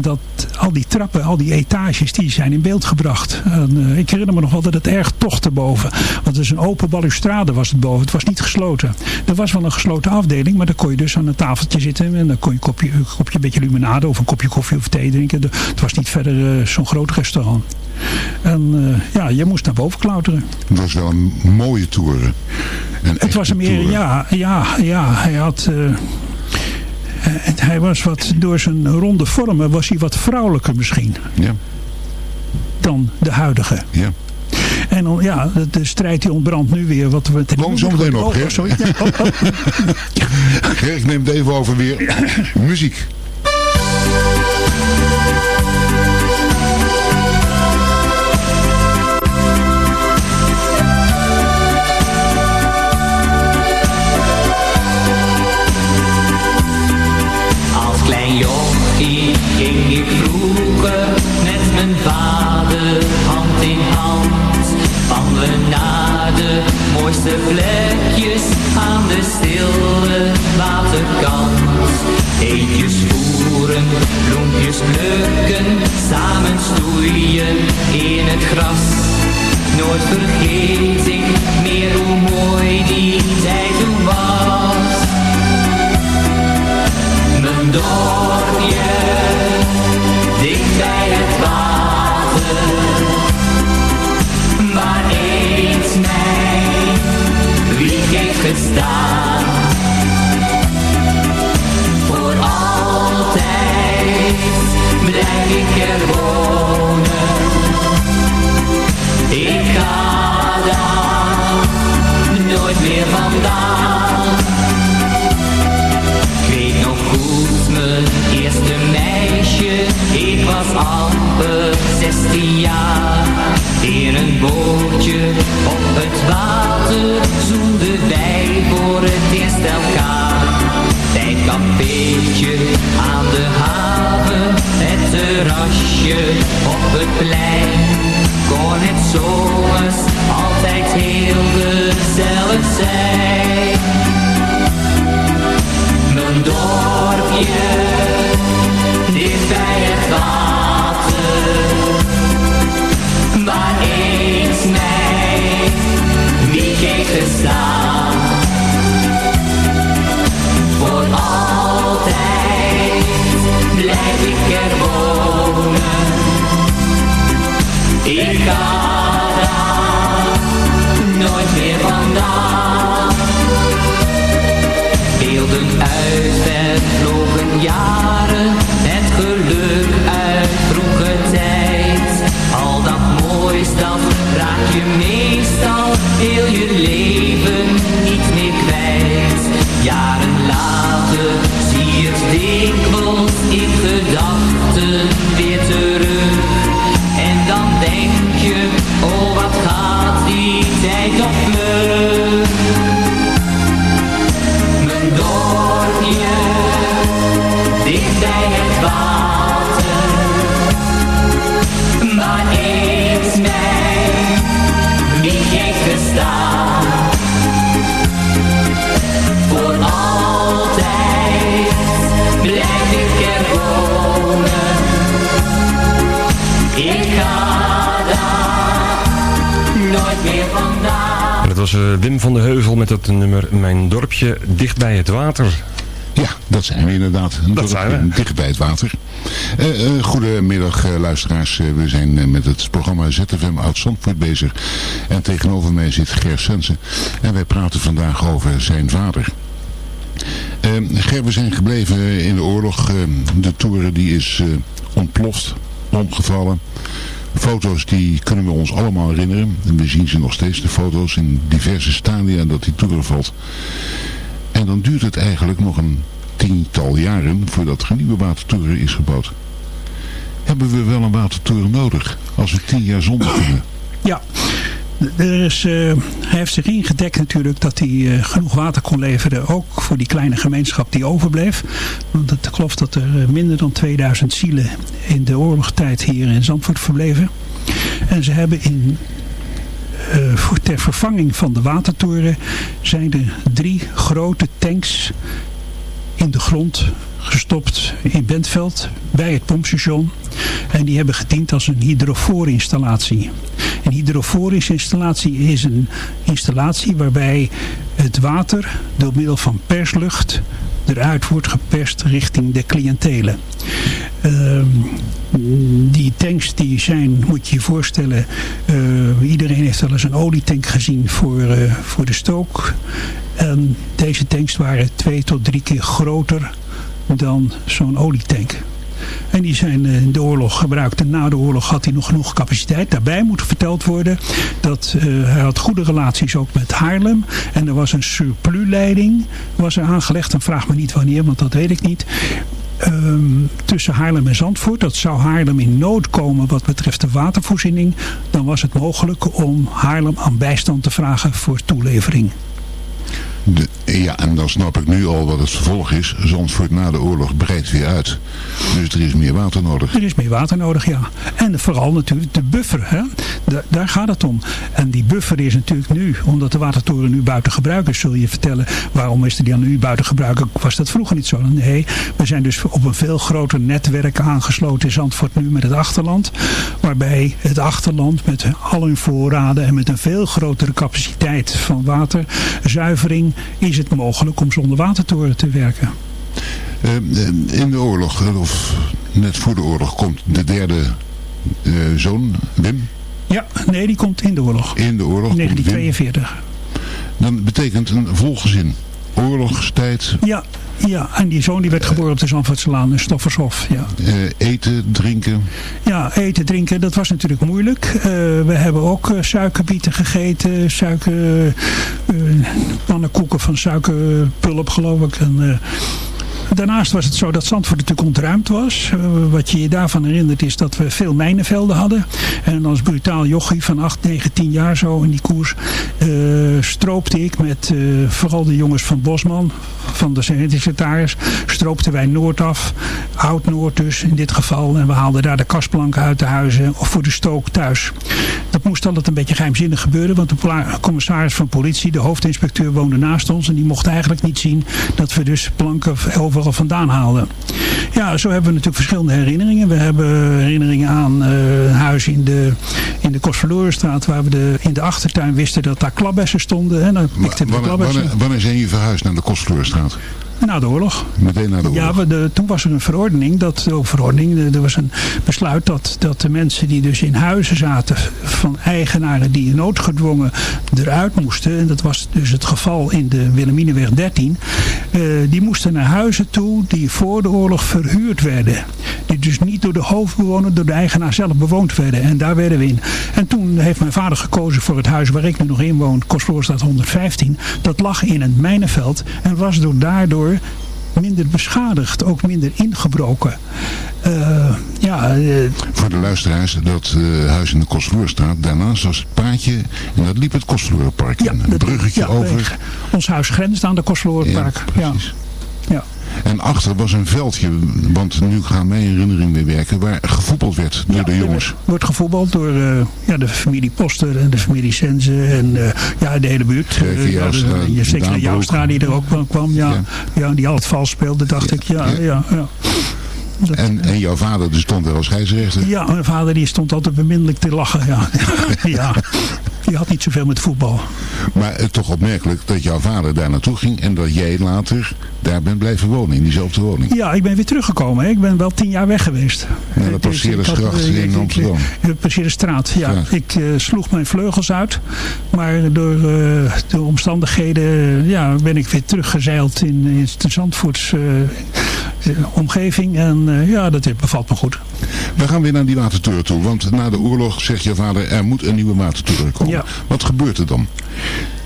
[SPEAKER 10] Dat al die trappen, al die etages, die zijn in beeld gebracht. En, eh, ik herinner me nog wel dat het erg tocht erboven. Want het is een open balustrade was het boven. Het was niet gesloten. Er was wel een gesloten afdeling. Maar dan kon je dus aan een tafeltje zitten. En dan kon je een kopje, een kopje beetje limonade of een kopje koffie of thee drinken. Het was niet verder eh, zo'n groot restaurant. En eh, ja, je moest naar boven klauteren.
[SPEAKER 8] Het was wel een mooie toren. Een
[SPEAKER 10] Het was hem meer, ja, ja, ja. Hij had... eh, hij was wat, door zijn ronde vormen was hij wat vrouwelijker misschien
[SPEAKER 8] Ja,
[SPEAKER 10] dan de huidige.
[SPEAKER 8] ja.
[SPEAKER 10] En dan, ja, de, strijd die ontbrandt nu weer. Wat we
[SPEAKER 8] Kom zo meteen nog,
[SPEAKER 10] Oh,
[SPEAKER 8] Ger.
[SPEAKER 10] sorry. Ja, oh, oh.
[SPEAKER 8] Ger, ik neem het even over weer. Muziek.
[SPEAKER 12] Voeren, bloempjes plukken, samen stoeien in het gras. Nooit vergeet ik meer hoe mooi die tijd toen was. Mijn dorpje, dicht bij het water, waar eens mij wie heeft gestaan. Blijf ik er wonen. Ik ga daar nooit meer vandaan. Nooit meer vandaan. En
[SPEAKER 9] dat was eh, Wim van de Heuvel met het nummer Mijn dorpje dicht bij het water.
[SPEAKER 8] Ja, dat zijn we inderdaad.
[SPEAKER 9] Dat zijn we.
[SPEAKER 8] Dicht bij het water. Eh, eh, goedemiddag eh, luisteraars. We zijn eh, met het programma ZFM Oud Zandvoort bezig. En tegenover mij zit Ger Sensen. En wij praten vandaag over zijn vader. Eh, Ger, we zijn gebleven in de oorlog. Eh, de toeren die is eh, ontploft, omgevallen. Foto's die kunnen we ons allemaal herinneren. En we zien ze nog steeds, de foto's in diverse stadia dat die toeren valt. En dan duurt het eigenlijk nog een tiental jaren voordat er een nieuwe watertoren is gebouwd. Hebben we wel een watertoren nodig als we tien jaar zonder kunnen?
[SPEAKER 10] Ja, er is, eh, hij heeft zich ingedekt natuurlijk dat hij eh, genoeg water kon leveren. Ook voor die kleine gemeenschap die overbleef. Want het klopt dat er eh, minder dan 2000 zielen in de oorlogstijd hier in Zandvoort verbleven. En ze hebben in, voor, ter vervanging van de watertoren zijn er drie grote tanks in de grond gestopt in Bentveld bij het pompstation. En die hebben gediend als een hydrofoorinstallatie. Een hydrofoorinstallatie is een installatie waarbij het water door middel van perslucht eruit wordt geperst richting de cliëntelen. Ehm, die tanks die zijn, moet je je voorstellen, eh, iedereen heeft wel eens een olietank gezien voor, eh, voor de stook. En deze tanks waren twee tot drie keer groter dan zo'n olietank. En die zijn eh, in de oorlog gebruikt. En na de oorlog had hij nog genoeg capaciteit. Daarbij moet verteld worden dat eh, hij had goede relaties ook met Haarlem. En er was een surplusleiding was er aangelegd. En vraag me niet wanneer, want dat weet ik niet. Ehm, tussen Haarlem en Zandvoort. Dat zou Haarlem in nood komen wat betreft de watervoorziening. Dan was het mogelijk om Haarlem aan bijstand te vragen voor toelevering.
[SPEAKER 8] Ja, en dan snap ik nu al wat het vervolg is. Zandvoort na de oorlog breidt weer uit. Dus er is meer water nodig.
[SPEAKER 10] Er is meer water nodig, ja. En vooral natuurlijk de buffer. Hè? Da- daar gaat het om. En die buffer is natuurlijk nu, omdat de watertoren nu buiten gebruik is, zul je vertellen, waarom is die dan nu buiten gebruik? Was dat vroeger niet zo? Nee, we zijn dus op een veel groter netwerk aangesloten in Zandvoort nu met het achterland. Waarbij het achterland met al hun voorraden en met een veel grotere capaciteit van waterzuivering is het mogelijk om zonder watertoren te werken.
[SPEAKER 8] Eh, eh, in de oorlog, eh, of net voor de oorlog, komt de derde zoon, Wim,
[SPEAKER 10] Ja, nee, die komt in de oorlog.
[SPEAKER 8] in de oorlog. komt Wim.
[SPEAKER 10] 1942.
[SPEAKER 8] Dan betekent een volgezin. Oorlogstijd,
[SPEAKER 10] Ja, ja, en die zoon die werd geboren op de Zandvoortselaan in Stoffershof. Ja.
[SPEAKER 8] eh, eten, drinken.
[SPEAKER 10] ja, eten, drinken, dat was natuurlijk moeilijk. Eh, we hebben ook eh, suikerbieten gegeten, suiker, eh, pannenkoeken van suikerpulp geloof ik. En, Daarnaast was het zo dat Zandvoort natuurlijk ontruimd was. Eh, wat je je daarvan herinnert is dat we veel mijnenvelden hadden. En als brutaal jochie van 8, 9, 10 jaar zo in die koers... eh, stroopte ik met eh, vooral de jongens van Bosman, van de secretaris... stroopten wij Noord af, Oud-Noord dus in dit geval. En we haalden daar de kastplanken uit de huizen of voor de stook thuis. Dat moest altijd een beetje geheimzinnig gebeuren. Want de commissaris van politie, de hoofdinspecteur, woonde naast ons. En die mocht eigenlijk niet zien dat we dus planken overal vandaan haalden. Ja, zo hebben we natuurlijk verschillende herinneringen. We hebben herinneringen aan eh, een huis in de, in de Kostverlorenstraat. Waar we de, in de achtertuin wisten dat daar klabbessen stonden. En dan pikten we
[SPEAKER 8] Wanneer, wanneer, wanneer zijn jullie verhuisd naar de Kostvloerstraat?
[SPEAKER 10] Na de oorlog.
[SPEAKER 8] Meteen na de oorlog.
[SPEAKER 10] Ja, we- de, toen was er een verordening, dat, verordening, er was een besluit dat, dat de mensen die dus in huizen zaten van eigenaren die noodgedwongen eruit moesten, en dat was dus het geval in de Wilhelminenweg 13, eh, die moesten naar huizen toe die voor de oorlog verhuurd werden. Die dus niet door de hoofdbewoner, door de eigenaar zelf bewoond werden. En daar werden we in. En toen heeft mijn vader gekozen voor het huis waar ik nu nog in woon, Kostverloorstraat 115. Dat lag in het mijnenveld en was door daardoor minder beschadigd, ook minder ingebroken. Eh, ja, eh,
[SPEAKER 8] Voor de luisteraars, dat eh, huis in de Kostvloerstraat, daarnaast was het paadje en dat liep het Kostvloerpark in. Een bruggetje
[SPEAKER 10] ja,
[SPEAKER 8] over.
[SPEAKER 10] ons huis grenst aan de Kostverlorenpark. Ja, ja.
[SPEAKER 8] En achter was een veldje, want nu gaan mijn herinneringen weer werken, waar gevoetbald werd door de jongens.
[SPEAKER 10] wordt gevoetbald door eh, ja, de familie Poster en de familie Sense en eh, ja, de hele buurt.
[SPEAKER 8] Kijk,
[SPEAKER 10] Eh, je zeker de. Joustra die er ook kwam. Ja, ja. die altijd vals speelde, dacht ik. Ja, ja. Ja,
[SPEAKER 8] En, en jouw vader die stond er als scheidsrechter.
[SPEAKER 10] ja. mijn vader die stond altijd beminnelijk te lachen. Ja. ja. Die had niet zoveel met voetbal.
[SPEAKER 8] Maar het toch opmerkelijk dat jouw vader daar naartoe ging en dat jij later daar bent blijven wonen, in diezelfde woning.
[SPEAKER 10] Ja, ik ben weer teruggekomen. hè. Ik ben wel tien jaar weg geweest.
[SPEAKER 8] Naar de Passeerdersgracht
[SPEAKER 10] eh,
[SPEAKER 8] in
[SPEAKER 10] ik-
[SPEAKER 8] Amsterdam.
[SPEAKER 10] De Passeerderstraat, ja.
[SPEAKER 8] Ja.
[SPEAKER 10] Ik eh, sloeg mijn vleugels uit. Maar door eh, de omstandigheden eh, ja, ben ik weer teruggezeild in, in de Zandvoorts eh, omgeving. En eh, ja, dat bevalt me goed.
[SPEAKER 8] We gaan weer naar die watertoren toe, want na de oorlog zegt jouw vader er moet een nieuwe watertoren komen.
[SPEAKER 10] Ja.
[SPEAKER 8] Wat gebeurt er dan?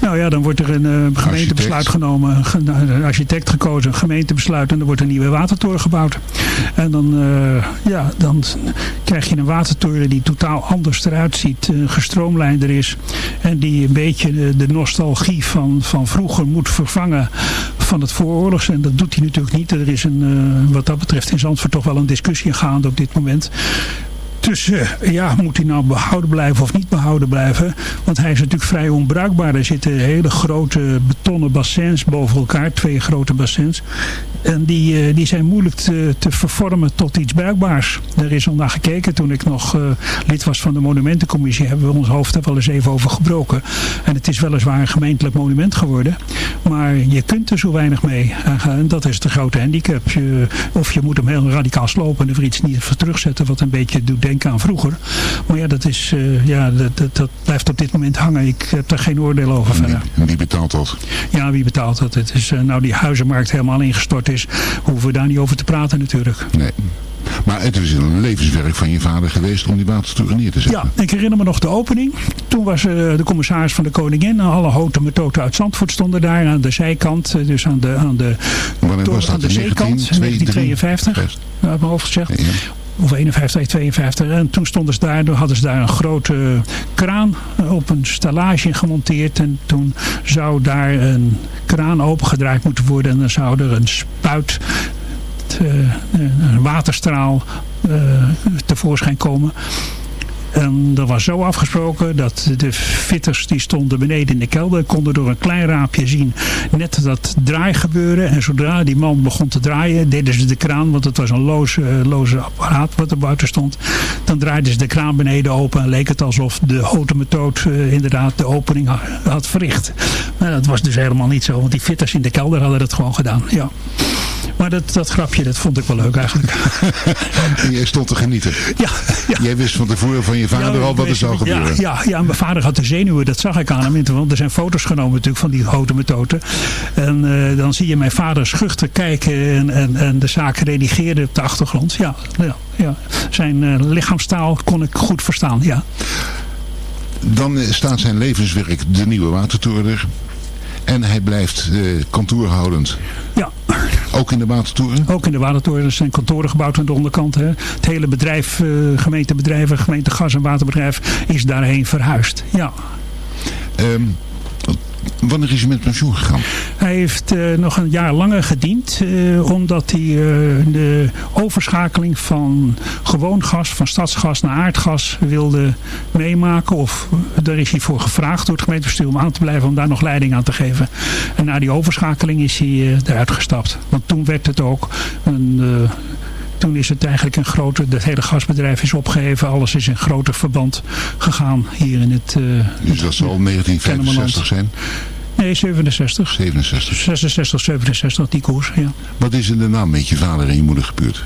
[SPEAKER 10] Nou ja, dan wordt er een eh, gemeentebesluit
[SPEAKER 8] Architect.
[SPEAKER 10] genomen. Een nou, een architect gekozen, een gemeentebesluit en er wordt een nieuwe watertoren gebouwd. En dan, eh, ja, dan krijg je een watertoren die totaal anders eruit ziet. eh, gestroomlijnder is. En die een beetje de, de nostalgie van, van vroeger moet vervangen van het vooroorlogs. En dat doet hij natuurlijk niet. Er is een, eh, wat dat betreft in Zandvoort toch wel een discussie gaande op dit moment tussen, ja, moet hij nou behouden blijven of niet behouden blijven? Want hij is natuurlijk vrij onbruikbaar. Er zitten hele grote betonnen bassins boven elkaar, twee grote bassins. En die, eh, die zijn moeilijk te, te vervormen tot iets bruikbaars. Er is al naar gekeken. Toen ik nog eh, lid was van de monumentencommissie hebben we ons hoofd er wel eens even over gebroken. En het is weliswaar een gemeentelijk monument geworden. Maar je kunt er zo weinig mee. En dat is de grote handicap. Of je moet hem heel radicaal slopen en er iets niet voor terugzetten wat een beetje doet denken aan vroeger. Maar ja, dat, is, eh, ja dat, dat, dat blijft op dit moment hangen. Ik heb daar geen oordeel over verder.
[SPEAKER 8] En wie betaalt dat?
[SPEAKER 10] Ja, wie betaalt dat? Het is, eh, nou, die huizenmarkt helemaal ingestort is, hoeven we daar niet over te praten natuurlijk.
[SPEAKER 8] Nee. Maar het is een levenswerk van je vader geweest om die watertoren neer te zetten.
[SPEAKER 10] Ja, ik herinner me nog de opening. Toen was eh, de commissaris van de Koningin. Alle houten methoden uit Zandvoort stonden daar aan de zijkant. Dus aan de, aan de,
[SPEAKER 8] Wanneer was
[SPEAKER 10] aan de zeekant. 1952. Ja, uit mijn hoofd gezegd. Of 51, 52. En toen stonden ze daar, hadden ze daar een grote kraan op een stallage gemonteerd. En toen zou daar een kraan opengedraaid moeten worden. En dan zou er een spuit, te- een waterstraal eh, tevoorschijn komen. En dat was zo afgesproken dat de fitters die stonden beneden in de kelder konden door een klein raampje zien net dat draai gebeuren. En zodra die man begon te draaien deden ze de kraan, want het was een loze, eh, loze apparaat wat er buiten stond. Dan draaiden ze de kraan beneden open en leek het alsof de houten methode eh, inderdaad de opening ha- had verricht. Maar dat was dus helemaal niet zo, want die fitters in de kelder hadden dat gewoon gedaan. Ja. Maar dat, dat grapje, dat vond ik wel leuk eigenlijk.
[SPEAKER 8] Jij stond te genieten.
[SPEAKER 10] Ja,
[SPEAKER 8] Jij wist van tevoren van je vader
[SPEAKER 10] Ja,
[SPEAKER 8] al wat er zou gebeuren.
[SPEAKER 10] Ja, ja, mijn vader had de zenuwen, dat zag ik aan hem. Want er zijn foto's genomen natuurlijk van die houten methode. En eh, dan zie je mijn vader schuchter kijken en, en, en de zaken redigeren op de achtergrond. Ja, ja, ja. zijn eh, lichaamstaal kon ik goed verstaan, ja.
[SPEAKER 8] Dan eh, staat zijn levenswerk de nieuwe watertoren er. En hij blijft eh, kantoorhoudend.
[SPEAKER 10] Ja.
[SPEAKER 8] Ook in de watertoren?
[SPEAKER 10] Ook in de Watertoren er zijn kantoren gebouwd aan de onderkant. Hè. Het hele bedrijf, eh, gemeentebedrijven, gemeente gas- en waterbedrijf is daarheen verhuisd. Ja.
[SPEAKER 8] Ehm, wanneer is hij met pensioen gegaan?
[SPEAKER 10] Hij heeft eh, nog een jaar langer gediend, eh, omdat hij eh, de overschakeling van gewoon gas, van stadsgas naar aardgas wilde meemaken. Of daar is hij voor gevraagd door het gemeentebestuur om aan te blijven, om daar nog leiding aan te geven. En na die overschakeling is hij eruit gestapt. Want toen werd het ook een... toen is het eigenlijk een grote, het hele gasbedrijf is opgeheven. Alles is in groter verband gegaan hier in het... eh,
[SPEAKER 8] Dus dat zal 1965 zijn?
[SPEAKER 10] Nee, 67.
[SPEAKER 8] 67.
[SPEAKER 10] 66, 67, die koers, ja.
[SPEAKER 8] Wat is er de naam met je vader en je moeder gebeurd?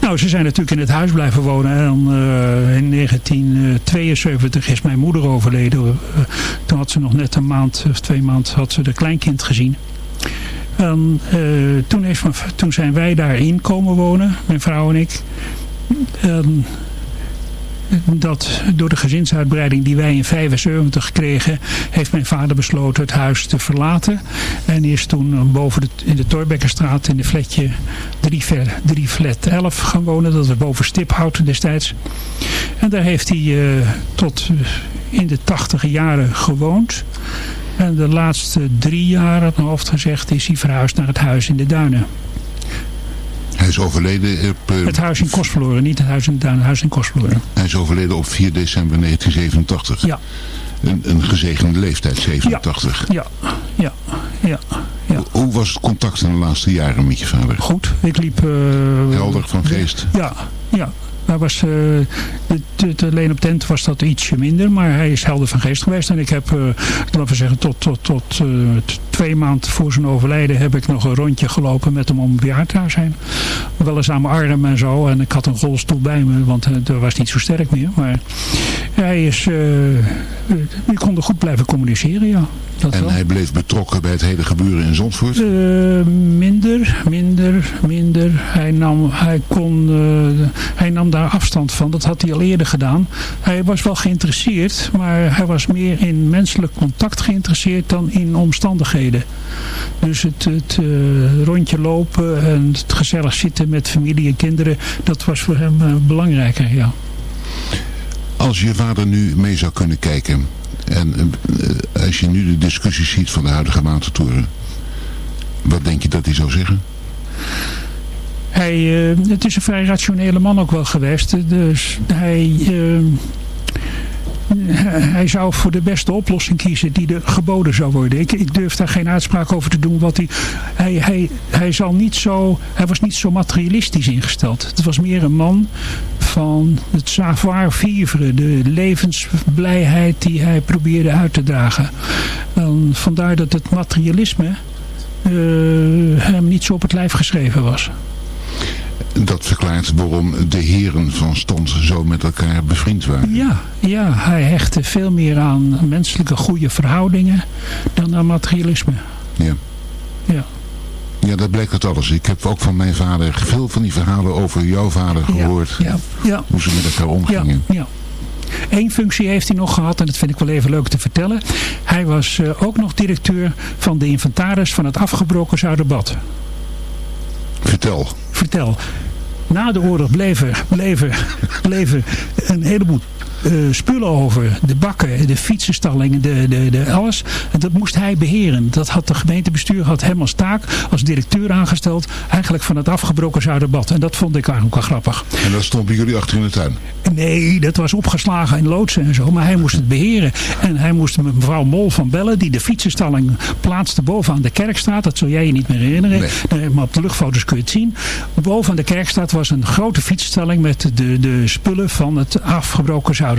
[SPEAKER 10] Nou, ze zijn natuurlijk in het huis blijven wonen. En dan, eh, in 1972 is mijn moeder overleden. Eh, toen had ze nog net een maand of twee maanden had ze de kleinkind gezien. En, eh, toen, toen zijn wij daarin komen wonen, mijn vrouw en ik. En dat door de gezinsuitbreiding die wij in 75 kregen, heeft mijn vader besloten het huis te verlaten. En is toen eh, boven in de Torbekkerstraat in de flatje 3, ver- 3 flat 11 gaan wonen. Dat was boven Stiphout destijds. En daar heeft hij eh, tot in de tachtige jaren gewoond. En de laatste drie jaar, op mijn hoofd gezegd, is hij verhuisd naar het huis in de Duinen.
[SPEAKER 8] Hij is overleden op, eh,
[SPEAKER 10] Het huis in Kostverloren, niet het huis in de Duinen, het huis in Kostverloren.
[SPEAKER 8] hij is overleden op 4 december 1987.
[SPEAKER 10] Ja.
[SPEAKER 8] Een, een gezegende leeftijd, 87.
[SPEAKER 10] Ja, ja, ja. ja.
[SPEAKER 8] Hoe was het contact in de laatste jaren met je vader?
[SPEAKER 10] Goed, ik liep... eh,
[SPEAKER 8] Helder van geest?
[SPEAKER 10] Ja, ja. Hij was, eh, het, alleen op tent was dat ietsje minder, maar hij is helder van geest geweest. En ik heb, eh, laten we zeggen, tot, tot, tot eh, twee maanden voor zijn overlijden heb ik nog een rondje gelopen met hem om een bejaardhuis heen. Wel eens aan mijn arm en zo. En ik had een rolstoel bij me, want hij was niet zo sterk meer. Maar hij is, eh we konden goed blijven communiceren, ja. Dat
[SPEAKER 8] En
[SPEAKER 10] wel.
[SPEAKER 8] hij bleef betrokken bij het hele gebeuren in Zandvoort?
[SPEAKER 10] Eh, minder, minder, minder. Hij nam, hij, kon, eh, hij nam daar afstand van. Dat had hij al eerder gedaan. Hij was wel geïnteresseerd, maar hij was meer in menselijk contact geïnteresseerd dan in omstandigheden. Dus het, het eh, rondje lopen en het gezellig zitten met familie en kinderen, dat was voor hem eh, belangrijker, ja.
[SPEAKER 8] Als je vader nu mee zou kunnen kijken... en eh, als je nu de discussies ziet van de huidige watertoren... wat denk je dat hij zou zeggen?
[SPEAKER 10] Hij, eh, het is een vrij rationele man ook wel geweest. Dus hij, eh, hij zou voor de beste oplossing kiezen die er geboden zou worden. Ik, ik durf daar geen uitspraak over te doen. Wat hij, hij, hij, hij, zal niet zo, hij was niet zo materialistisch ingesteld. Het was meer een man van het savoir-vivre. De levensblijheid die hij probeerde uit te dragen. En vandaar dat het materialisme eh, hem niet zo op het lijf geschreven was.
[SPEAKER 8] Dat verklaart waarom de heren van stand zo met elkaar bevriend waren.
[SPEAKER 10] Ja, ja, hij hechtte veel meer aan menselijke goede verhoudingen dan aan materialisme.
[SPEAKER 8] Ja.
[SPEAKER 10] Ja.
[SPEAKER 8] Ja, dat blijkt uit alles. Ik heb ook van mijn vader veel van die verhalen over jouw vader gehoord.
[SPEAKER 10] Ja, ja.
[SPEAKER 8] Hoe ze met elkaar omgingen.
[SPEAKER 10] Ja, ja. Eén functie heeft hij nog gehad en dat vind ik wel even leuk te vertellen. Hij was eh, ook nog directeur van de inventaris van het afgebroken Zuiderbad.
[SPEAKER 8] Vertel.
[SPEAKER 10] Vertel. Na de oorlog bleven, bleven, bleven een heleboel eh, spullen over. De bakken, de fietsenstallingen, de, de, de, alles. En dat moest hij beheren. Dat had de gemeentebestuur had hem als taak, als directeur aangesteld. Eigenlijk van het afgebroken Zuiderbad. En dat vond ik eigenlijk wel grappig.
[SPEAKER 8] En dat stond bij jullie achter in de tuin.
[SPEAKER 10] Nee, dat was opgeslagen in loodsen en zo. Maar hij moest het beheren. En hij moest met mevrouw Mol van Bellen, die de fietsenstalling plaatste bovenaan de Kerkstraat. Dat zul jij je niet meer herinneren. Nee, maar op de luchtfoto's kun je het zien. Boven aan de Kerkstraat was een grote fietsenstalling met de, de spullen van het afgebroken Zuiderbad.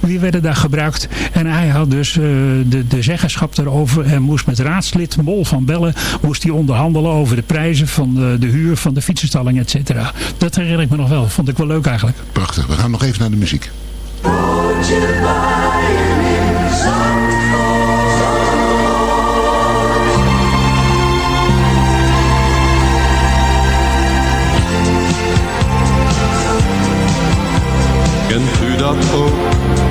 [SPEAKER 10] Die werden daar gebruikt. En hij had dus eh, de, de zeggenschap daarover. En moest met raadslid Mol van Bellen moest hij onderhandelen over de prijzen van de, de huur van de fietsenstalling, et cetera. Dat herinner ik me nog wel. Vond ik wel leuk eigenlijk.
[SPEAKER 8] Prachtig. We gaan nog even naar de muziek.
[SPEAKER 13] Dat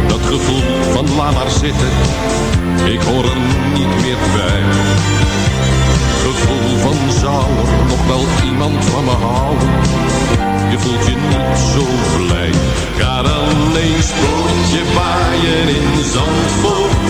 [SPEAKER 13] dat gevoel van laat maar zitten, ik hoor er niet meer bij. Gevoel van zou er nog wel iemand van me houden, je voelt je niet zo blij. Ga dan eens pootje baaien in Zandvoort,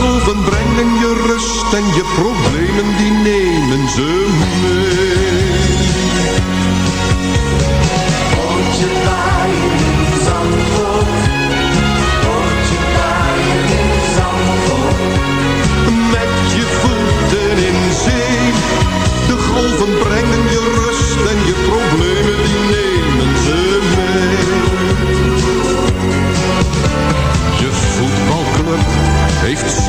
[SPEAKER 13] De golven brengen je rust en je problemen die nemen ze mee. Bootje baaien in Zandvoort. Bootje baaien in Zandvoort. Met je voeten in zee. De golven brengen je rust en je problemen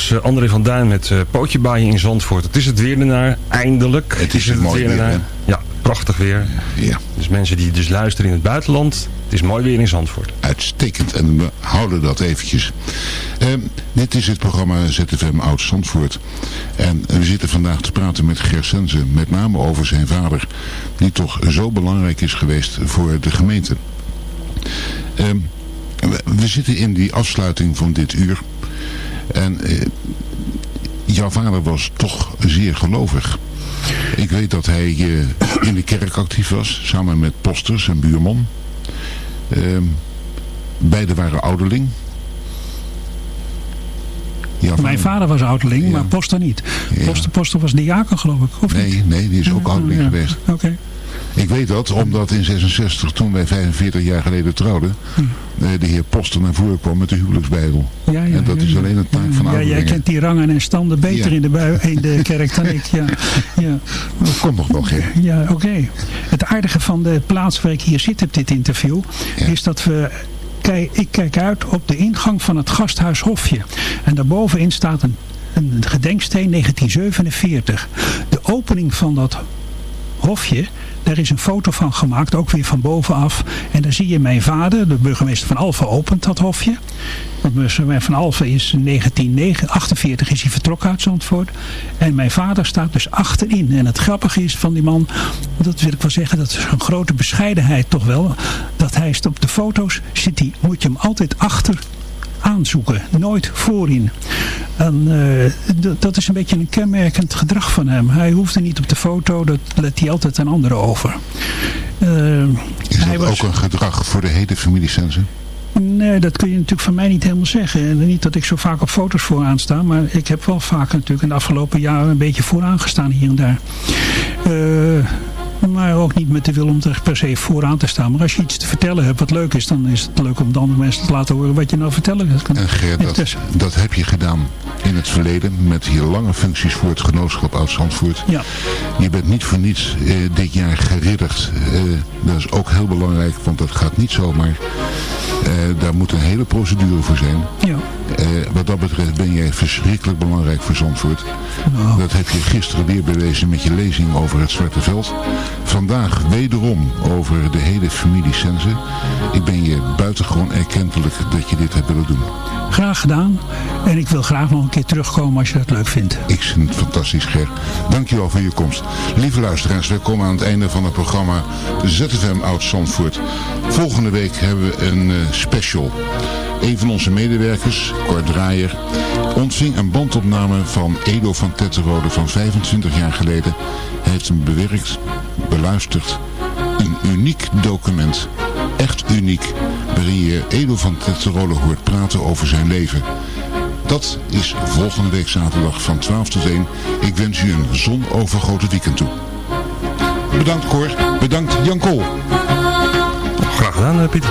[SPEAKER 9] was eh, André van Duin met eh, Pootje Baaien in Zandvoort. Het is het weer ernaar, eindelijk.
[SPEAKER 8] Het is het mooi weer, hè?
[SPEAKER 9] Ja, prachtig weer.
[SPEAKER 8] Ja.
[SPEAKER 9] Dus mensen die dus luisteren in het buitenland, het is mooi weer in Zandvoort.
[SPEAKER 8] Uitstekend. En we houden dat eventjes. Ehm, dit is het programma ZFM Oud Zandvoort. En we zitten vandaag te praten met Ger Sense. Met name over zijn vader. Die toch zo belangrijk is geweest voor de gemeente. Ehm, we, we zitten in die afsluiting van dit uur. En eh, jouw vader was toch zeer gelovig. Ik weet dat hij eh, in de kerk actief was. Samen met posters en buurman. Ehm beide waren ouderling.
[SPEAKER 10] Mijn vader was ouderling, maar Poster niet. Poster, Poster was diaken geloof ik, of niet?
[SPEAKER 8] Nee, nee, die is ook ouderling
[SPEAKER 10] Ja,
[SPEAKER 8] geweest.
[SPEAKER 10] Oké.
[SPEAKER 8] Ik weet dat, omdat in 66, toen wij 45 jaar geleden trouwden, eh, de heer Poster naar voren kwam met de huwelijksbijbel.
[SPEAKER 10] Hm. Ja, ja,
[SPEAKER 8] en dat
[SPEAKER 10] ja,
[SPEAKER 8] is alleen een taak van
[SPEAKER 10] Ja, jij kent die rangen en standen beter in, de bui, in de kerk dan ik. Ja, ja.
[SPEAKER 8] Dat komt nog wel, Ger.
[SPEAKER 10] Ja, oké. Het aardige van de plaats waar ik hier zit op dit interview... is dat we... Kijk, ik kijk uit op de ingang van het gasthuis Hofje. En daarbovenin staat een, een gedenksteen 1947. De opening van dat hofje... Daar is een foto van gemaakt, ook weer van bovenaf. En daar zie je mijn vader, de burgemeester van Alphen, opent dat hofje. Want burgemeester van Alphen is in 1948 is hij vertrokken uit Zandvoort. En mijn vader staat dus achterin. En het grappige is van die man, dat wil ik wel zeggen, dat is een grote bescheidenheid toch wel. Dat hij op de foto's, zit hij, moet je hem altijd achter aanzoeken. Nooit voorin. En eh, dat is een beetje een kenmerkend gedrag van hem. Hij hoefde niet op de foto, dat let hij altijd aan anderen over. Eh,
[SPEAKER 8] Is
[SPEAKER 10] hij
[SPEAKER 8] dat
[SPEAKER 10] was-
[SPEAKER 8] ook een gedrag voor de hele familie Sense?
[SPEAKER 10] Nee, dat kun je natuurlijk van mij niet helemaal zeggen. En niet dat ik zo vaak op foto's vooraan sta. Maar ik heb wel vaak natuurlijk in de afgelopen jaren een beetje vooraan gestaan hier en daar. Eh, maar ook niet met de wil om er per se vooraan te staan. Maar als je iets te vertellen hebt wat leuk is, dan is het leuk om de andere mensen te laten horen wat je nou vertellen gaat.
[SPEAKER 8] En dat, dat heb je gedaan in het verleden met je lange functies voor het genootschap Oud-Zandvoort.
[SPEAKER 10] Ja.
[SPEAKER 8] Je bent niet voor niets eh, dit jaar geridderd. Eh, dat is ook heel belangrijk, want dat gaat niet zomaar. Eh, daar moet een hele procedure voor zijn.
[SPEAKER 10] Ja.
[SPEAKER 8] Eh, wat dat betreft ben jij verschrikkelijk belangrijk voor Zandvoort.
[SPEAKER 10] Nou.
[SPEAKER 8] Dat heb je gisteren weer bewezen met je lezing over het Zwarte Veld. Vandaag wederom over de hele familie Sense. Ik ben je buitengewoon erkentelijk dat je dit hebt willen doen.
[SPEAKER 10] Graag gedaan. En ik wil graag nog een keer terugkomen als je dat leuk vindt.
[SPEAKER 8] Ik vind het fantastisch, Ger. Dankjewel voor je komst. Lieve luisteraars, wij komen aan het einde van het programma ZFM Oud Zandvoort. Volgende week hebben we een eh, special. Een van onze medewerkers, Cor Draaier, ontving een bandopname van Edo van Tetterode van 25 jaar geleden. Hij heeft hem bewerkt, beluisterd. Een uniek document. Echt uniek. Waarin je Edo van Tetterode hoort praten over zijn leven. Dat is volgende week zaterdag van 12 tot 1. Ik wens u een zonovergoten weekend toe. Bedankt Cor. Bedankt Jan Kool.
[SPEAKER 9] Graag gedaan, eh, Pieter.